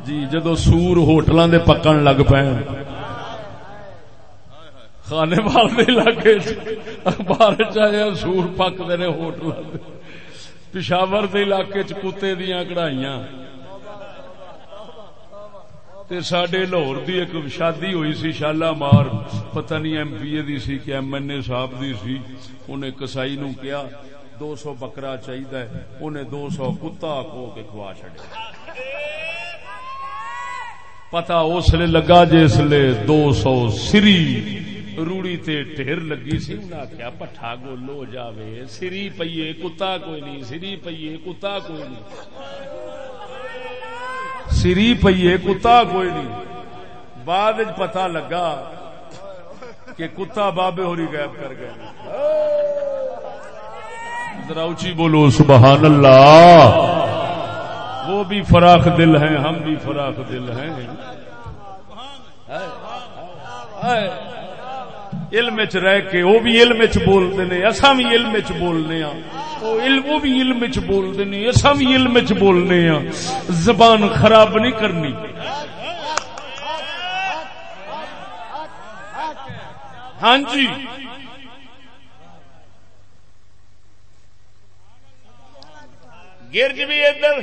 جی جدو سور ہوٹل دے پکن لگ پے خانے والے علاقے اخبار چاہے سور پکتے نے ہوٹل پشاور کے علاقے چتے دیا کڑھائیاں سڈے لاہور دی ایک شادی ہوئی سی شالا مار پتہ نہیں ایم پی اے دی سی کہ ایم این اے صاحب دی سی انہیں کسائی نو کیا دو سو بکرا چاہیے انہیں دو سو کتا کو کے کھوا چڑیا پتا اس لیے لگا جس لیے دو سو سری روڑی تے ٹھہر لگی سی انہیں آخیا پٹھا گولو جاوے۔ سری پیے کتا کوئی نہیں، سری پیے کتا کوئی نہیں۔ سری پیے کتا کوئی نہیں۔ بعد پتا لگا کہ کتا بابے ہوری غائب کر گئے ذرا اچھی بولو، سبحان اللہ۔ وہ بھی فراخ دل ہیں، ہم بھی فراخ دل ہیں۔ علم چ رہ کے، وہ بھی علم چ بولتے نے اصا بھی علم چ بولنے ہاں۔ وہ بھی علم چ بولتے نے اصا بھی علم چ بولنے ہاں۔ زبان خراب نہیں کرنی۔ ہاں جی۔ گرج بھی ادھر،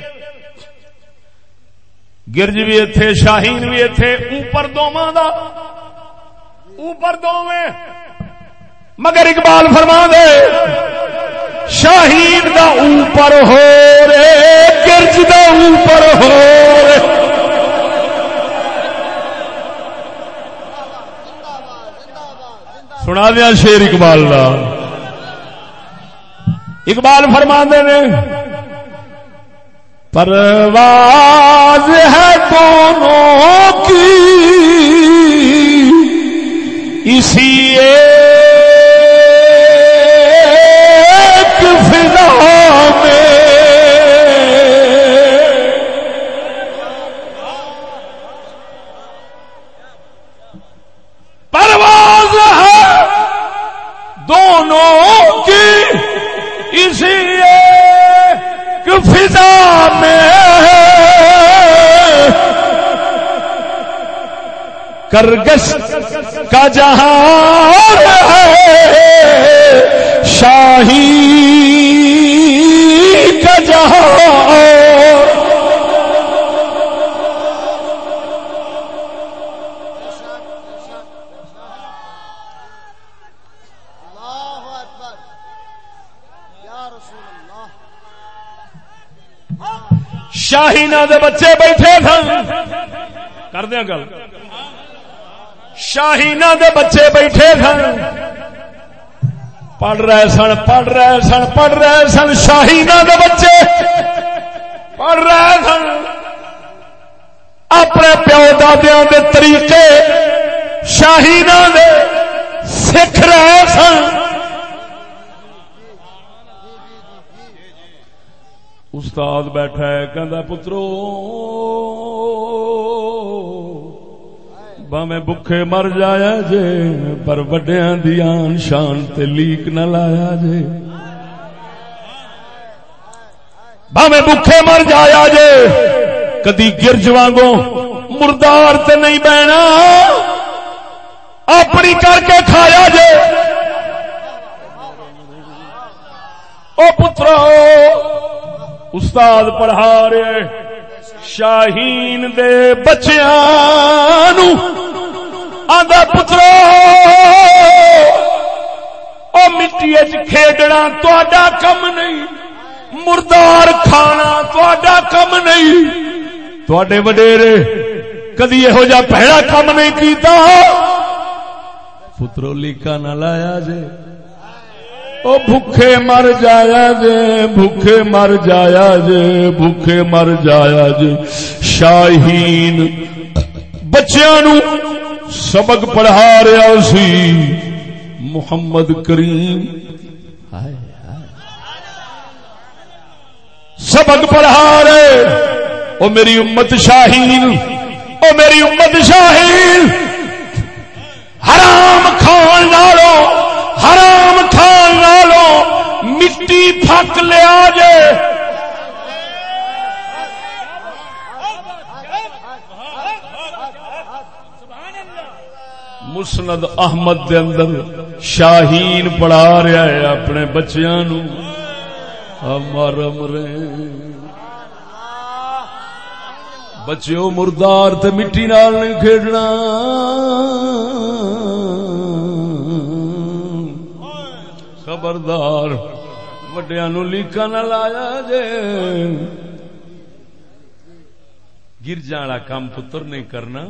گرج بھی اتے شاہین بھی اتے اوپر دونوں کا اوپر دو مگر اقبال فرما دے، شاہین دا اوپر ہو رے گرج دا اوپر ہو رے سنا دیا شیر اقبال دا۔ اقبال فرما دے نے پرواز ہے دونوں کی۔ اسی کرگس کا جہاں شاہی کا جہاں شاہینہ دے بچے بیٹھے تھے کر دیا گل۔ شاہینا دے بچے بیٹھے سن۔ پڑھ رہے سن، پڑھ رہے سن، پڑھ رہے سن شاہینا دے بچے۔ پڑھ رہے سن۔ اپنے پیو دادیا دے طریقے شاہینا دے سکھ رہے سن۔ استاد بیٹھا ہے کہ پترو باویں بکھے مر جایا جے، پر وڈیا دیان شان تے لیک نہ لایا جے۔ باویں بکھے مر جایا جے، کدی گرج وانگو مردار تے نہیں بہنا۔ اپنی کر کے کھایا جے۔ او پترو، استاد پڑھا رہے شاہین دے بچیاں نو آدھا پترو، او مٹی کھیڈنا تا کم نہیں، مردار کھانا تا کم نہیں۔ تے وڈیرے، کدی یہو جا پہلا کم نہیں کیتا۔ پترو لیکا نہ لایا جے۔ او بھوکے مر جایا جے، بھوکے مر جایا جے، بھوکے مر جایا جے۔ شاہین بچیاں نو سبق پڑھا رہا سی۔ محمد کریم سبق پڑھا رہے۔ او میری امت شاہین، او میری امت شاہین حرام کھان لالو مٹی لیا جے۔ مسند احمد دے اندر شاہین پڑھا رہا ہے اپنے بچیاں نو۔ مرے بچیو مردار تے مٹی نال نہیں کھیڈنا۔ خبردار۔ وڈیا نو لیکا نہ لایا جے گرجا والا کام پتر نہیں کرنا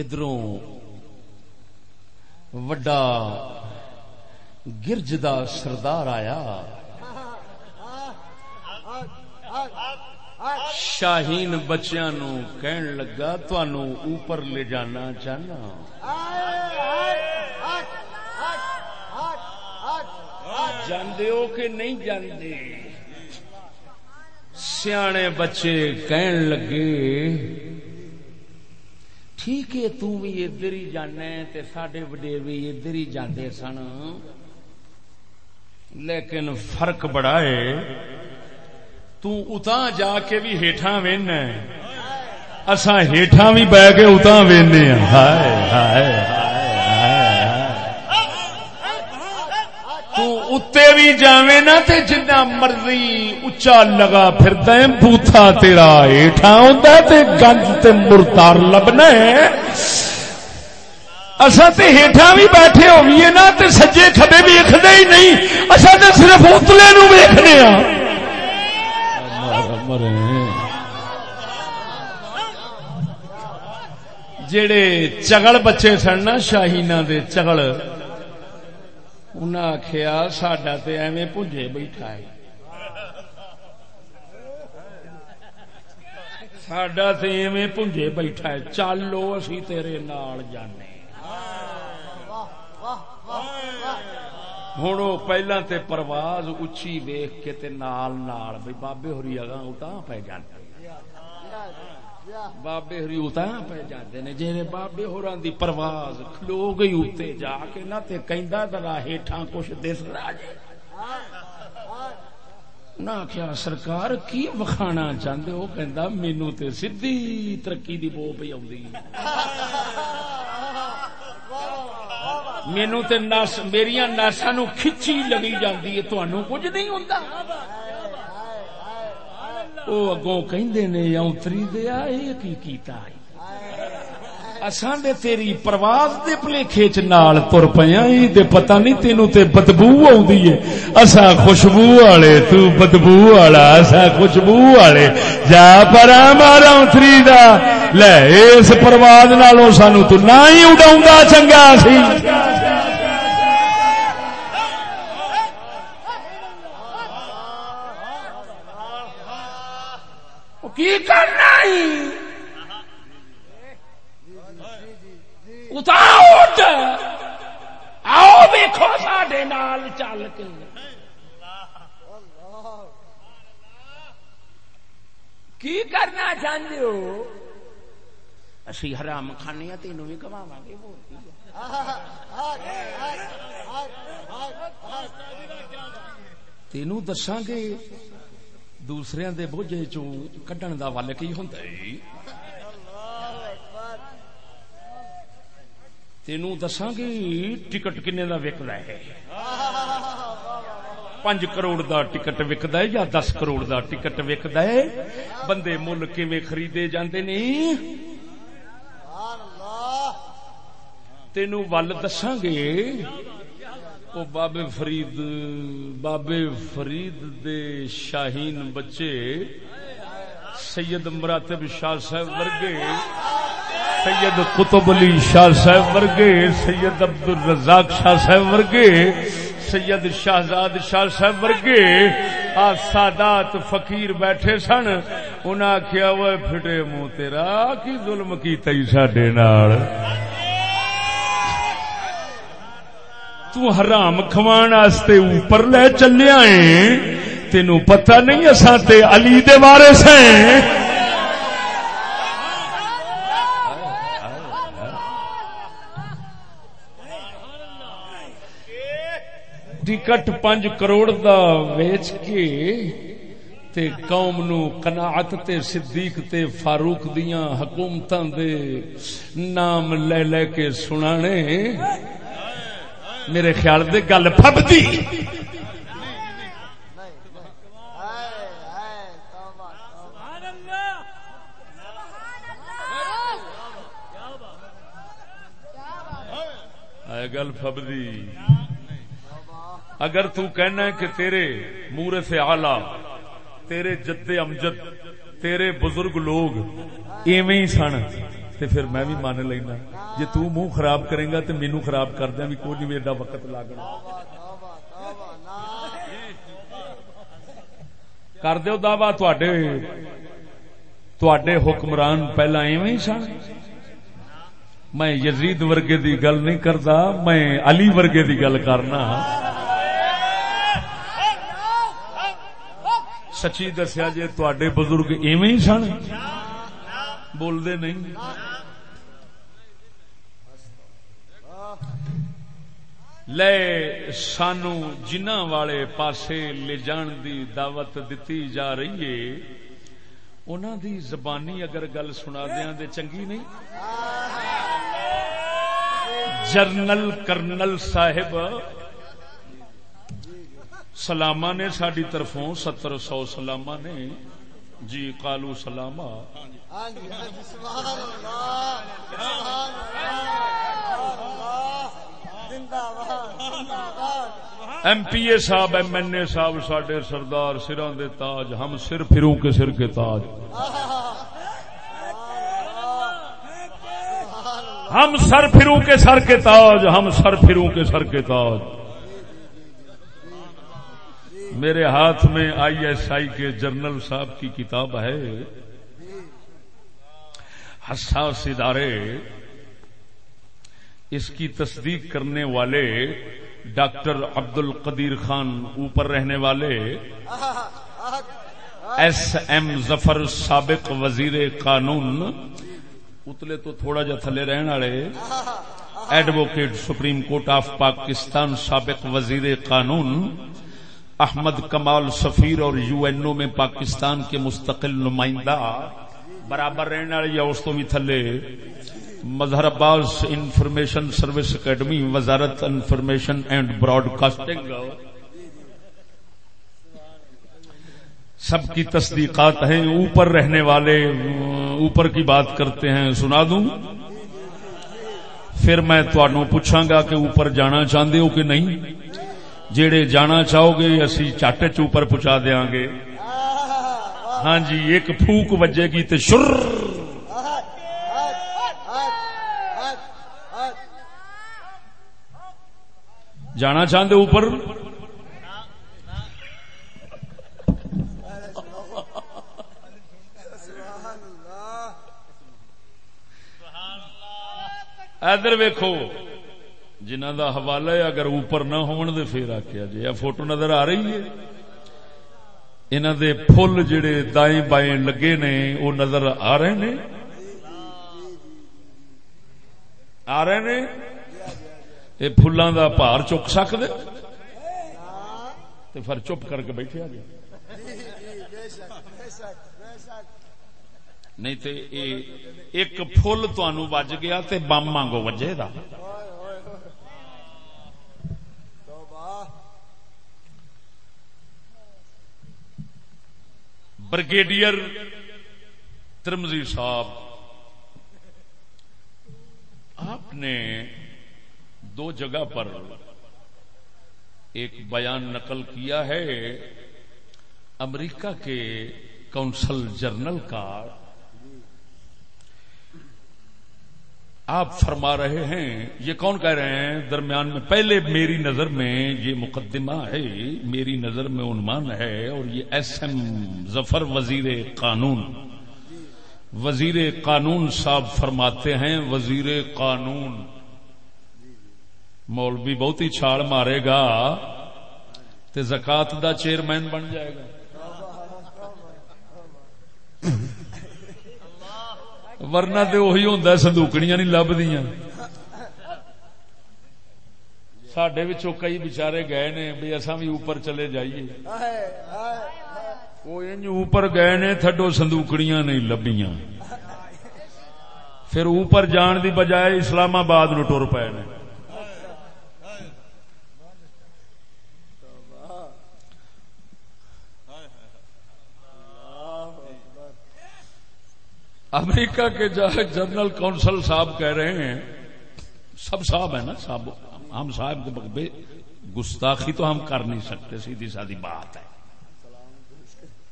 ادھر وڈا گرج دا سردار آیا شاہین بچیاں نو کہن لگا تنو اوپر لے جانا چاہنا جاندے ہو کہ نہیں جاندے؟ سیانے بچے کہن لگے، ٹھیک ہے، تو بھی ادھر ہی جانا تے ساڈے وڈیر بھی ادھر ہی جاندے سن۔ لیکن فرق بڑا ہے، تو اتاں جا کے بھی ہیٹھاں وینا اساں ہیٹھاں بھی بہ کے اتاں وینے ہائے ہائے۔ اتے بھی جاوے نا تے جنہ مرضی اچا لگا پھرتا ہے بوتھا تیرا ہیٹھا ہوندا تے گنج تے مرتار لبنا ہے اسا تے ہیٹھا بھی بیٹھے ہوئیے نا تے سجے کھبے بھی ویکھدے ہی نہیں اسا تے صرف اتلے نو ویکھنے ہاں جڑے چگل بچے سن نا شاہینہ دے چگل انہیں آخیا ساڈا تو ایویں پونجے بیٹھا ہے ساڈا تو ایویں پونجے بیٹھا ہے چلو اسی تیرے نال جانے ہوں پہلا تے پرواز اچھی ویخ کے تے نال نال بھائی بابے ہوری اگاں اٹھا پہ جانے بابے ہری اتنا پہ جاتے نے جی بابے ہورا دی پرواز کھلو گئی اتنے جا کے نہ تے کہندا ذرا ہیٹھاں کچھ دس رہا جے نہ کیا سرکار کی وکھانا چاہتے وہ کہندا مینو تے سیدھی ترقی دی بو پی آؤں مینو تے نس میری نسا نو کھچی لگی جاتی ہے تہن کچھ نہیں ہوندا ہوتا وہ اگوں کہ اتری دیا یہ کی کیتا اساں دے تیری پرواز دے پلیکھے چ نال تر پیاں تے پتہ نہیں تینو تے بدبو اوندی ہے۔ اساں خوشبو والے تو بدبو والا اساں خوشبو والے جا پرا مارا اتری دا۔ لے، اس پرواز نالوں سانو تو نہ ہی اڈاوندا چنگا سی۔ کی کرنا ہی؟ اٹھ۔ آؤ دیکھو ساڈے نال چل کے۔ کی کرنا چاہتے ہو؟ اسی حرام کھانے تینوں بھی کما گے تینوں دساں گے دوسرے دے بوجھے چوں کڈن دا ول کی ہوندا ہے؟ تینوں دساں گے ٹکٹ کنے دا وکدا ہے؟ پانچ کروڑ دا ٹکٹ وکدا ہے یا دس کروڑ دا ٹکٹ وکدا ہے؟ بندے مل کیویں خریدے جاندے نے؟ تینوں ول دساں گے او بابے فرید بابے فرید دے شاہین بچے سید مراتب شاہ صاحب ورگے، سید قطب علی شاہ صاحب ورگے، سید عبد الرزاق شاہ صاحب ورگے، سید شہزاد شاہ صاحب ورگے، آ سادات فقیر بیٹھے سن، انہاں آخیا وہ پھٹے منہ تیرا، کی ظلم کیتا ہی ساڈے نال؟ تو حرام کھوان واسطے اوپر لے چلیا ہے تینو پتہ نہیں اساں تے علی دے وارث ہیں ٹکٹ پانچ کروڑ دا ویچ کے تے قوم نو قناعت تے صدیق تے فاروق دیاں حکومتاں دے نام لے لے کے سنانے میرے خیال دے گل پبتی گل فبدی اگر تو کہنا ہے کہ تیرے مور سے آلہ تیرے جد امجد، تیرے بزرگ لوگ ایویں ہی سن۔ تے پھر میں بھی مان لینا جی تو منہ خراب کرے گا تو مینو خراب کر دیا بھی کوئی نہیں ایڈا وقت لگنا کر دو دعوی تے حکمران پہلا ایویں سن۔ میں یزید ورگے دی گل نہیں کرتا میں علی ورگے دی گل کرنا ہاں۔ سچی دسیا جی تے بزرگ ایویں سن۔ بولتے نہیں۔ لے سانو جنہ والے پاسے لے جان دی دعوت دتی جا رہی ہے انہوں دی زبانی اگر گل سنا دیا دے چنگی نہیں؟ جرنل کرنل صاحب سلامہ نے ساری طرفوں ستر سو سلامہ نے جی کالو سلامہ ایم پی اے صاحب ایم این اے صاحب سڈے سردار سروں دے تاج ہم سر پھروں کے سر کے تاج۔ ہم سر پھروں کے سر کے تاج ہم سر پھروں کے سر کے تاج۔ میرے ہاتھ میں آئی ایس آئی کے جنرل صاحب کی کتاب ہے۔ حساس ادارے، اس کی تصدیق کرنے والے ڈاکٹر عبد القدیر خان اوپر رہنے والے، ایس ایم ظفر سابق وزیر قانون، اتلے تو تھوڑا جا تھلے رہنے والے، advocate supreme court of Pakistan سابق وزیر قانون احمد کمال سفیر اور یو این او میں پاکستان کے مستقل نمائندہ برابر رہنے والے یا اس تو بھی تھلے Mazhar Abbas information service academy, وزارت انفارمیشن اینڈ براڈ کاسٹنگ سب کی تصدیقات ہیں۔ اوپر رہنے والے، اوپر کی بات کرتے ہیں، سنا دوں۔ پھر میں تنوع پوچھاں گا کہ اوپر جانا چاہتے ہو کہ نہیں۔ جیڑے جانا چاہو گے اسی چٹ چ اوپر پہنچا دیا گے ہاں جی ایک پھوک وجے گی تو شر جانا چاہتے اوپر؟ ادھر ویکو جنہ دا حوالہ ہے، اگر اوپر نہ ہون دے پھر آخیا جی یہ فوٹو نظر آ رہی ہے۔ انہوں دے پھول جڑے دائیں بائیں لگے نے، وہ نظر آ رہے نے؟ آ رہے نے؟ یہ فلاں دا پار چک سکتے پھر چپ کر کے بیٹھے آ گئے نہیں تے ایک فل تنوع وج گیا تے بم مانگو وجے دا۔ برگیڈیئر ترمزی صاحب، آپ نے دو جگہ پر ایک بیان نقل کیا ہے، امریکہ کے کونسل جنرل کا آپ فرما رہے ہیں، یہ کون کہہ رہے ہیں؟ درمیان میں پہلے میری نظر میں یہ مقدمہ ہے، میری نظر میں عنوان ہے اور یہ ایس ایم ظفر وزیر قانون۔ وزیر قانون صاحب فرماتے ہیں، وزیر قانون۔ مولوی بہت ہی چھاڑ مارے گا تو زکات دا چیئرمین بن جائے گا۔ ورنہ تو اہی ہوں سندوکڑیاں نہیں لب دیا سڈے کئی بچارے گئے نے بھائی اصا بھی اوپر چلے جائیے۔ وہ اوپر گئے نے، تھڈو سندوکڑیاں نہیں لبیاں پھر اوپر جان دی بجائے اسلام آباد نو ٹر پائے نے۔ امریکہ کے جنرل کونسل صاحب کہہ رہے ہیں، سب صاحب ہیں نا، صاحب، ہم صاحب کے گستاخی تو ہم کر نہیں سکتے، سیدھی سادی بات ہے۔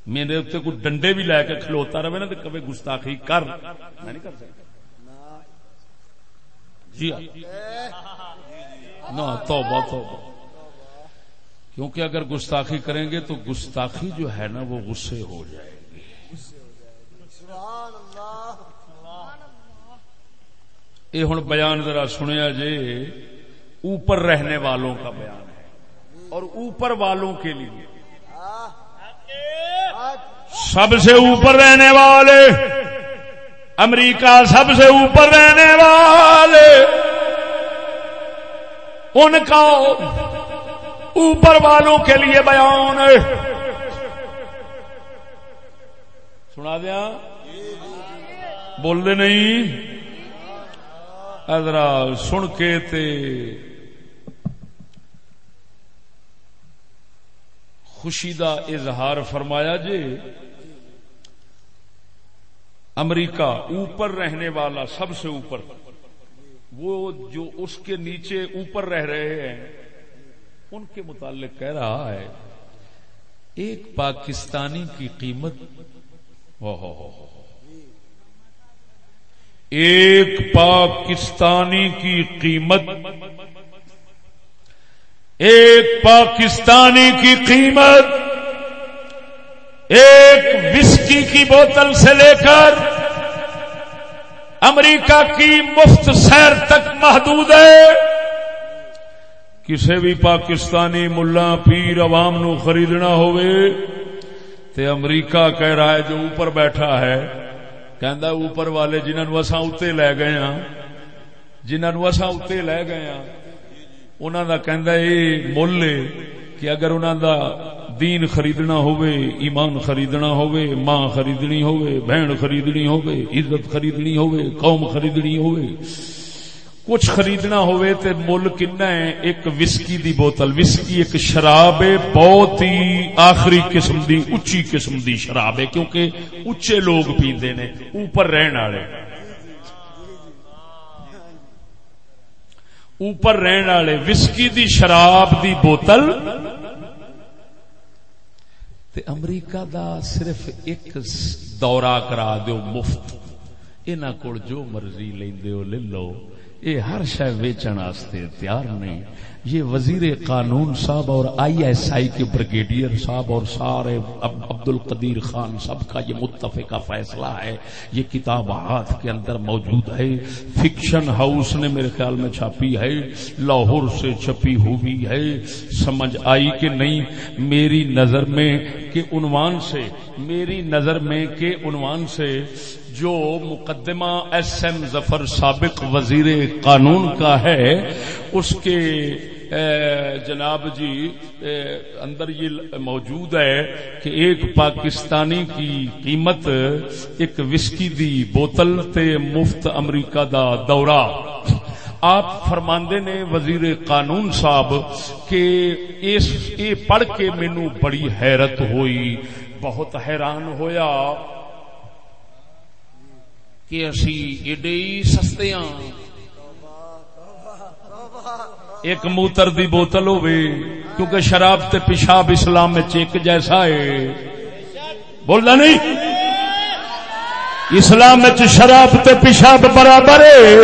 میرے اتنے کوئی ڈنڈے بھی لے کے کھلوتا رہے نا تو کبھی گستاخی کر۔ میں نہیں کر سکتا۔ جی ہاں۔ نہ، توبہ توبہ۔ کیونکہ اگر گستاخی کریں گے تو گستاخی جو ہے نا وہ غصے ہو جائے۔ یہ ہوں بیان ذرا سنیا جی اوپر رہنے والوں کا بیان ہے۔ اور اوپر والوں کے لیے۔ سب سے اوپر رہنے والے۔ امریکہ سب سے اوپر رہنے والے۔ ان کا اوپر والوں کے لیے بیان ہے۔ سنا دیا؟ بول دے نہیں؟ ادرا سن کے تے خوشی دا اظہار فرمایا جی امریکہ اوپر رہنے والا سب سے اوپر، وہ جو اس کے نیچے اوپر رہ رہے ہیں، ان کے متعلق کہہ رہا ہے، ایک پاکستانی کی قیمت ہو ہو ہو ایک پاکستانی کی قیمت، ایک پاکستانی کی قیمت، ایک وسکی کی بوتل سے لے کر امریکہ کی مفت سیر تک محدود ہے۔ کسی بھی پاکستانی ملا پیر عوام نو خریدنا ہوئے تے امریکہ کہہ رہا ہے جو اوپر بیٹھا ہے۔ کہندا اوپر والے جنہاں نو اساں اوتے لے گئے ہاں جنہاں نو اساں اوتے لے گئے ہاں انہاں دا کہندا اے مول کہ اگر انہاں دا دین خریدنا ہوئے ایمان خریدنا ہوئے ماں خریدنی ہوئے بہن خریدنی ہوئے عزت خریدنی ہوئے قوم خریدنی ہوئے کچھ خریدنا ہوئے تے مل کنا ہے، ایک وسکی دی بوتل۔ وسکی ایک شراب ہے، بہت ہی آخری قسم دی اچھی قسم دی شراب ہے، کیونکہ اچے لوگ پیندے نے، اوپر رہن والے۔ اوپر رہن والے، وسکی دی شراب دی بوتل۔ تے امریکہ دا صرف ایک دورہ کرا دیو، مفت۔ انہاں کول جو مرضی لیندے ہو، لے لو۔ اے ہر شے ویچن واسطے تیار نہیں۔ یہ وزیر قانون صاحب اور آئی ایس آئی کے بریگیڈیئر صاحب اور سارے عبد القدیر خان سب کا یہ متفقہ فیصلہ ہے۔ یہ کتاب ہاتھ کے اندر موجود ہے۔ فکشن ہاؤس نے میرے خیال میں چھاپی ہے۔ لاہور سے چھپی ہوئی ہے۔ سمجھ آئی کہ نہیں؟ میری نظر میں کہ عنوان سے، میری نظر میں کہ عنوان سے جو مقدمہ ایس ایم ظفر سابق وزیر قانون کا ہے، اس کے جناب جی اندر یہ موجود ہے کہ ایک پاکستانی کی قیمت ایک وسکی دی بوتل تے مفت امریکہ دا دورہ۔ آپ فرماندے نے وزیر قانون صاحب کہ اس پڑھ کے مینو بڑی حیرت ہوئی، بہت حیران ہویا۔ کہ اسی ایڈے سستے ہاں۔ ایک موتر دی بوتل ہوے کیونکہ شراب تے پیشاب اسلام میں ایک جیسا ہے۔ بولنا نہیں؟ اسلام میں شراب تے پیشاب برابر ہے۔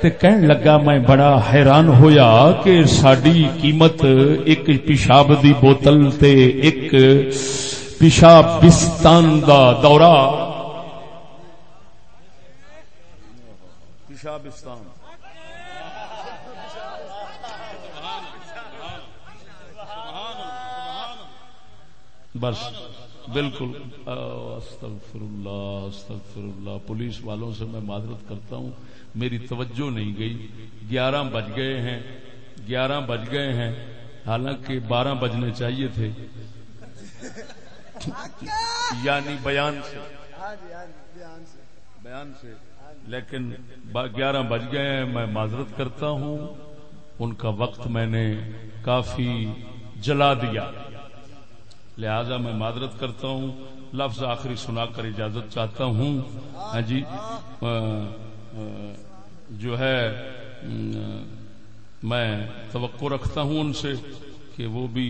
تے کہن لگا میں بڑا حیران ہویا کہ ساڈی قیمت ایک پیشاب دی بوتل تے ایک پیشاب بستان دا دورہ۔ پیشابستان بس بالکل استغفر اللہ استغفر اللہ پولیس والوں سے میں معذرت کرتا ہوں میری توجہ نہیں گئی گیارہ بج گئے ہیں گیارہ بج گئے ہیں حالانکہ بارہ بجنے چاہیے تھے۔ یعنی بیان سے۔ بیان سے۔ لیکن گیارہ بج گئے ہیں، میں معذرت کرتا ہوں۔ ان کا وقت میں نے کافی جلا دیا۔ لہذا میں معذرت کرتا ہوں۔ لفظ آخری سنا کر اجازت چاہتا ہوں۔ ہاں جی جو ہے میں توقع رکھتا ہوں ان سے کہ وہ بھی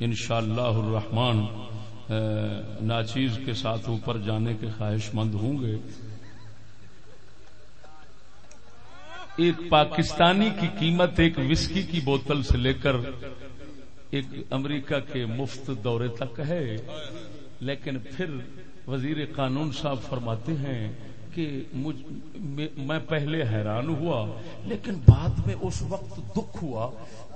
انشاءاللہ الرحمن ناچیز کے ساتھ اوپر جانے کے خواہش مند ہوں گے۔ ایک پاکستانی کی قیمت ایک وسکی کی بوتل سے لے کر ایک امریکہ کے مفت دورے تک ہے۔ لیکن پھر وزیر قانون صاحب فرماتے ہیں کہ میں پہلے حیران ہوا، لیکن بعد میں اس وقت دکھ ہوا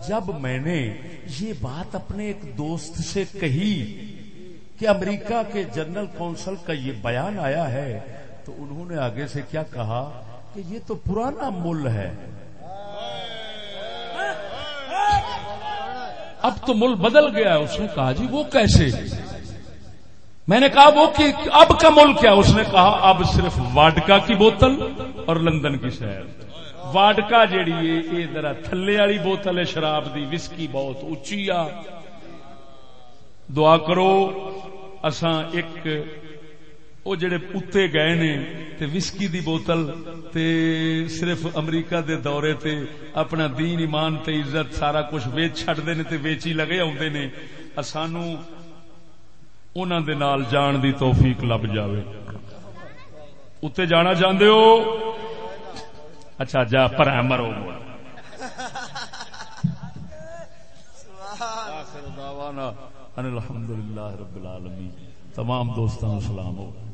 جب میں نے یہ بات اپنے ایک دوست سے کہی کہ امریکہ کے جنرل کونسل کا یہ بیان آیا ہے۔ تو انہوں نے آگے سے کیا کہا؟ کہ یہ تو پرانا مل ہے۔ اب تو مل بدل گیا ہے۔ اس نے کہا جی وہ کیسے؟ میں نے کہا، وہ کہ اب کا مل کیا؟ اس نے کہا، اب صرف واڈکا کی بوتل اور لندن کی شہر واڈکا جیڑی ہے، یہ ذرا تھلے والی بوتل ہے، شراب دی، وسکی بہت اچھی آ۔ دعا کرو، اساں ایک وہ جڑے اتنے گئے نے تے وسکی دی بوتل تے صرف امریکہ دے دورے تے اپنا دین ایمان تے عزت سارا کچھ ویچ چھڑ نے تے ویچی لگے آدھے نے۔ سانو انہوں دے نال جان دی توفیق لب جاوے۔ اتنے جانا چاہتے ہو؟ اچھا جا پر مرو الحمد للہ رب العالمین۔ تمام دوستان سلام ہو۔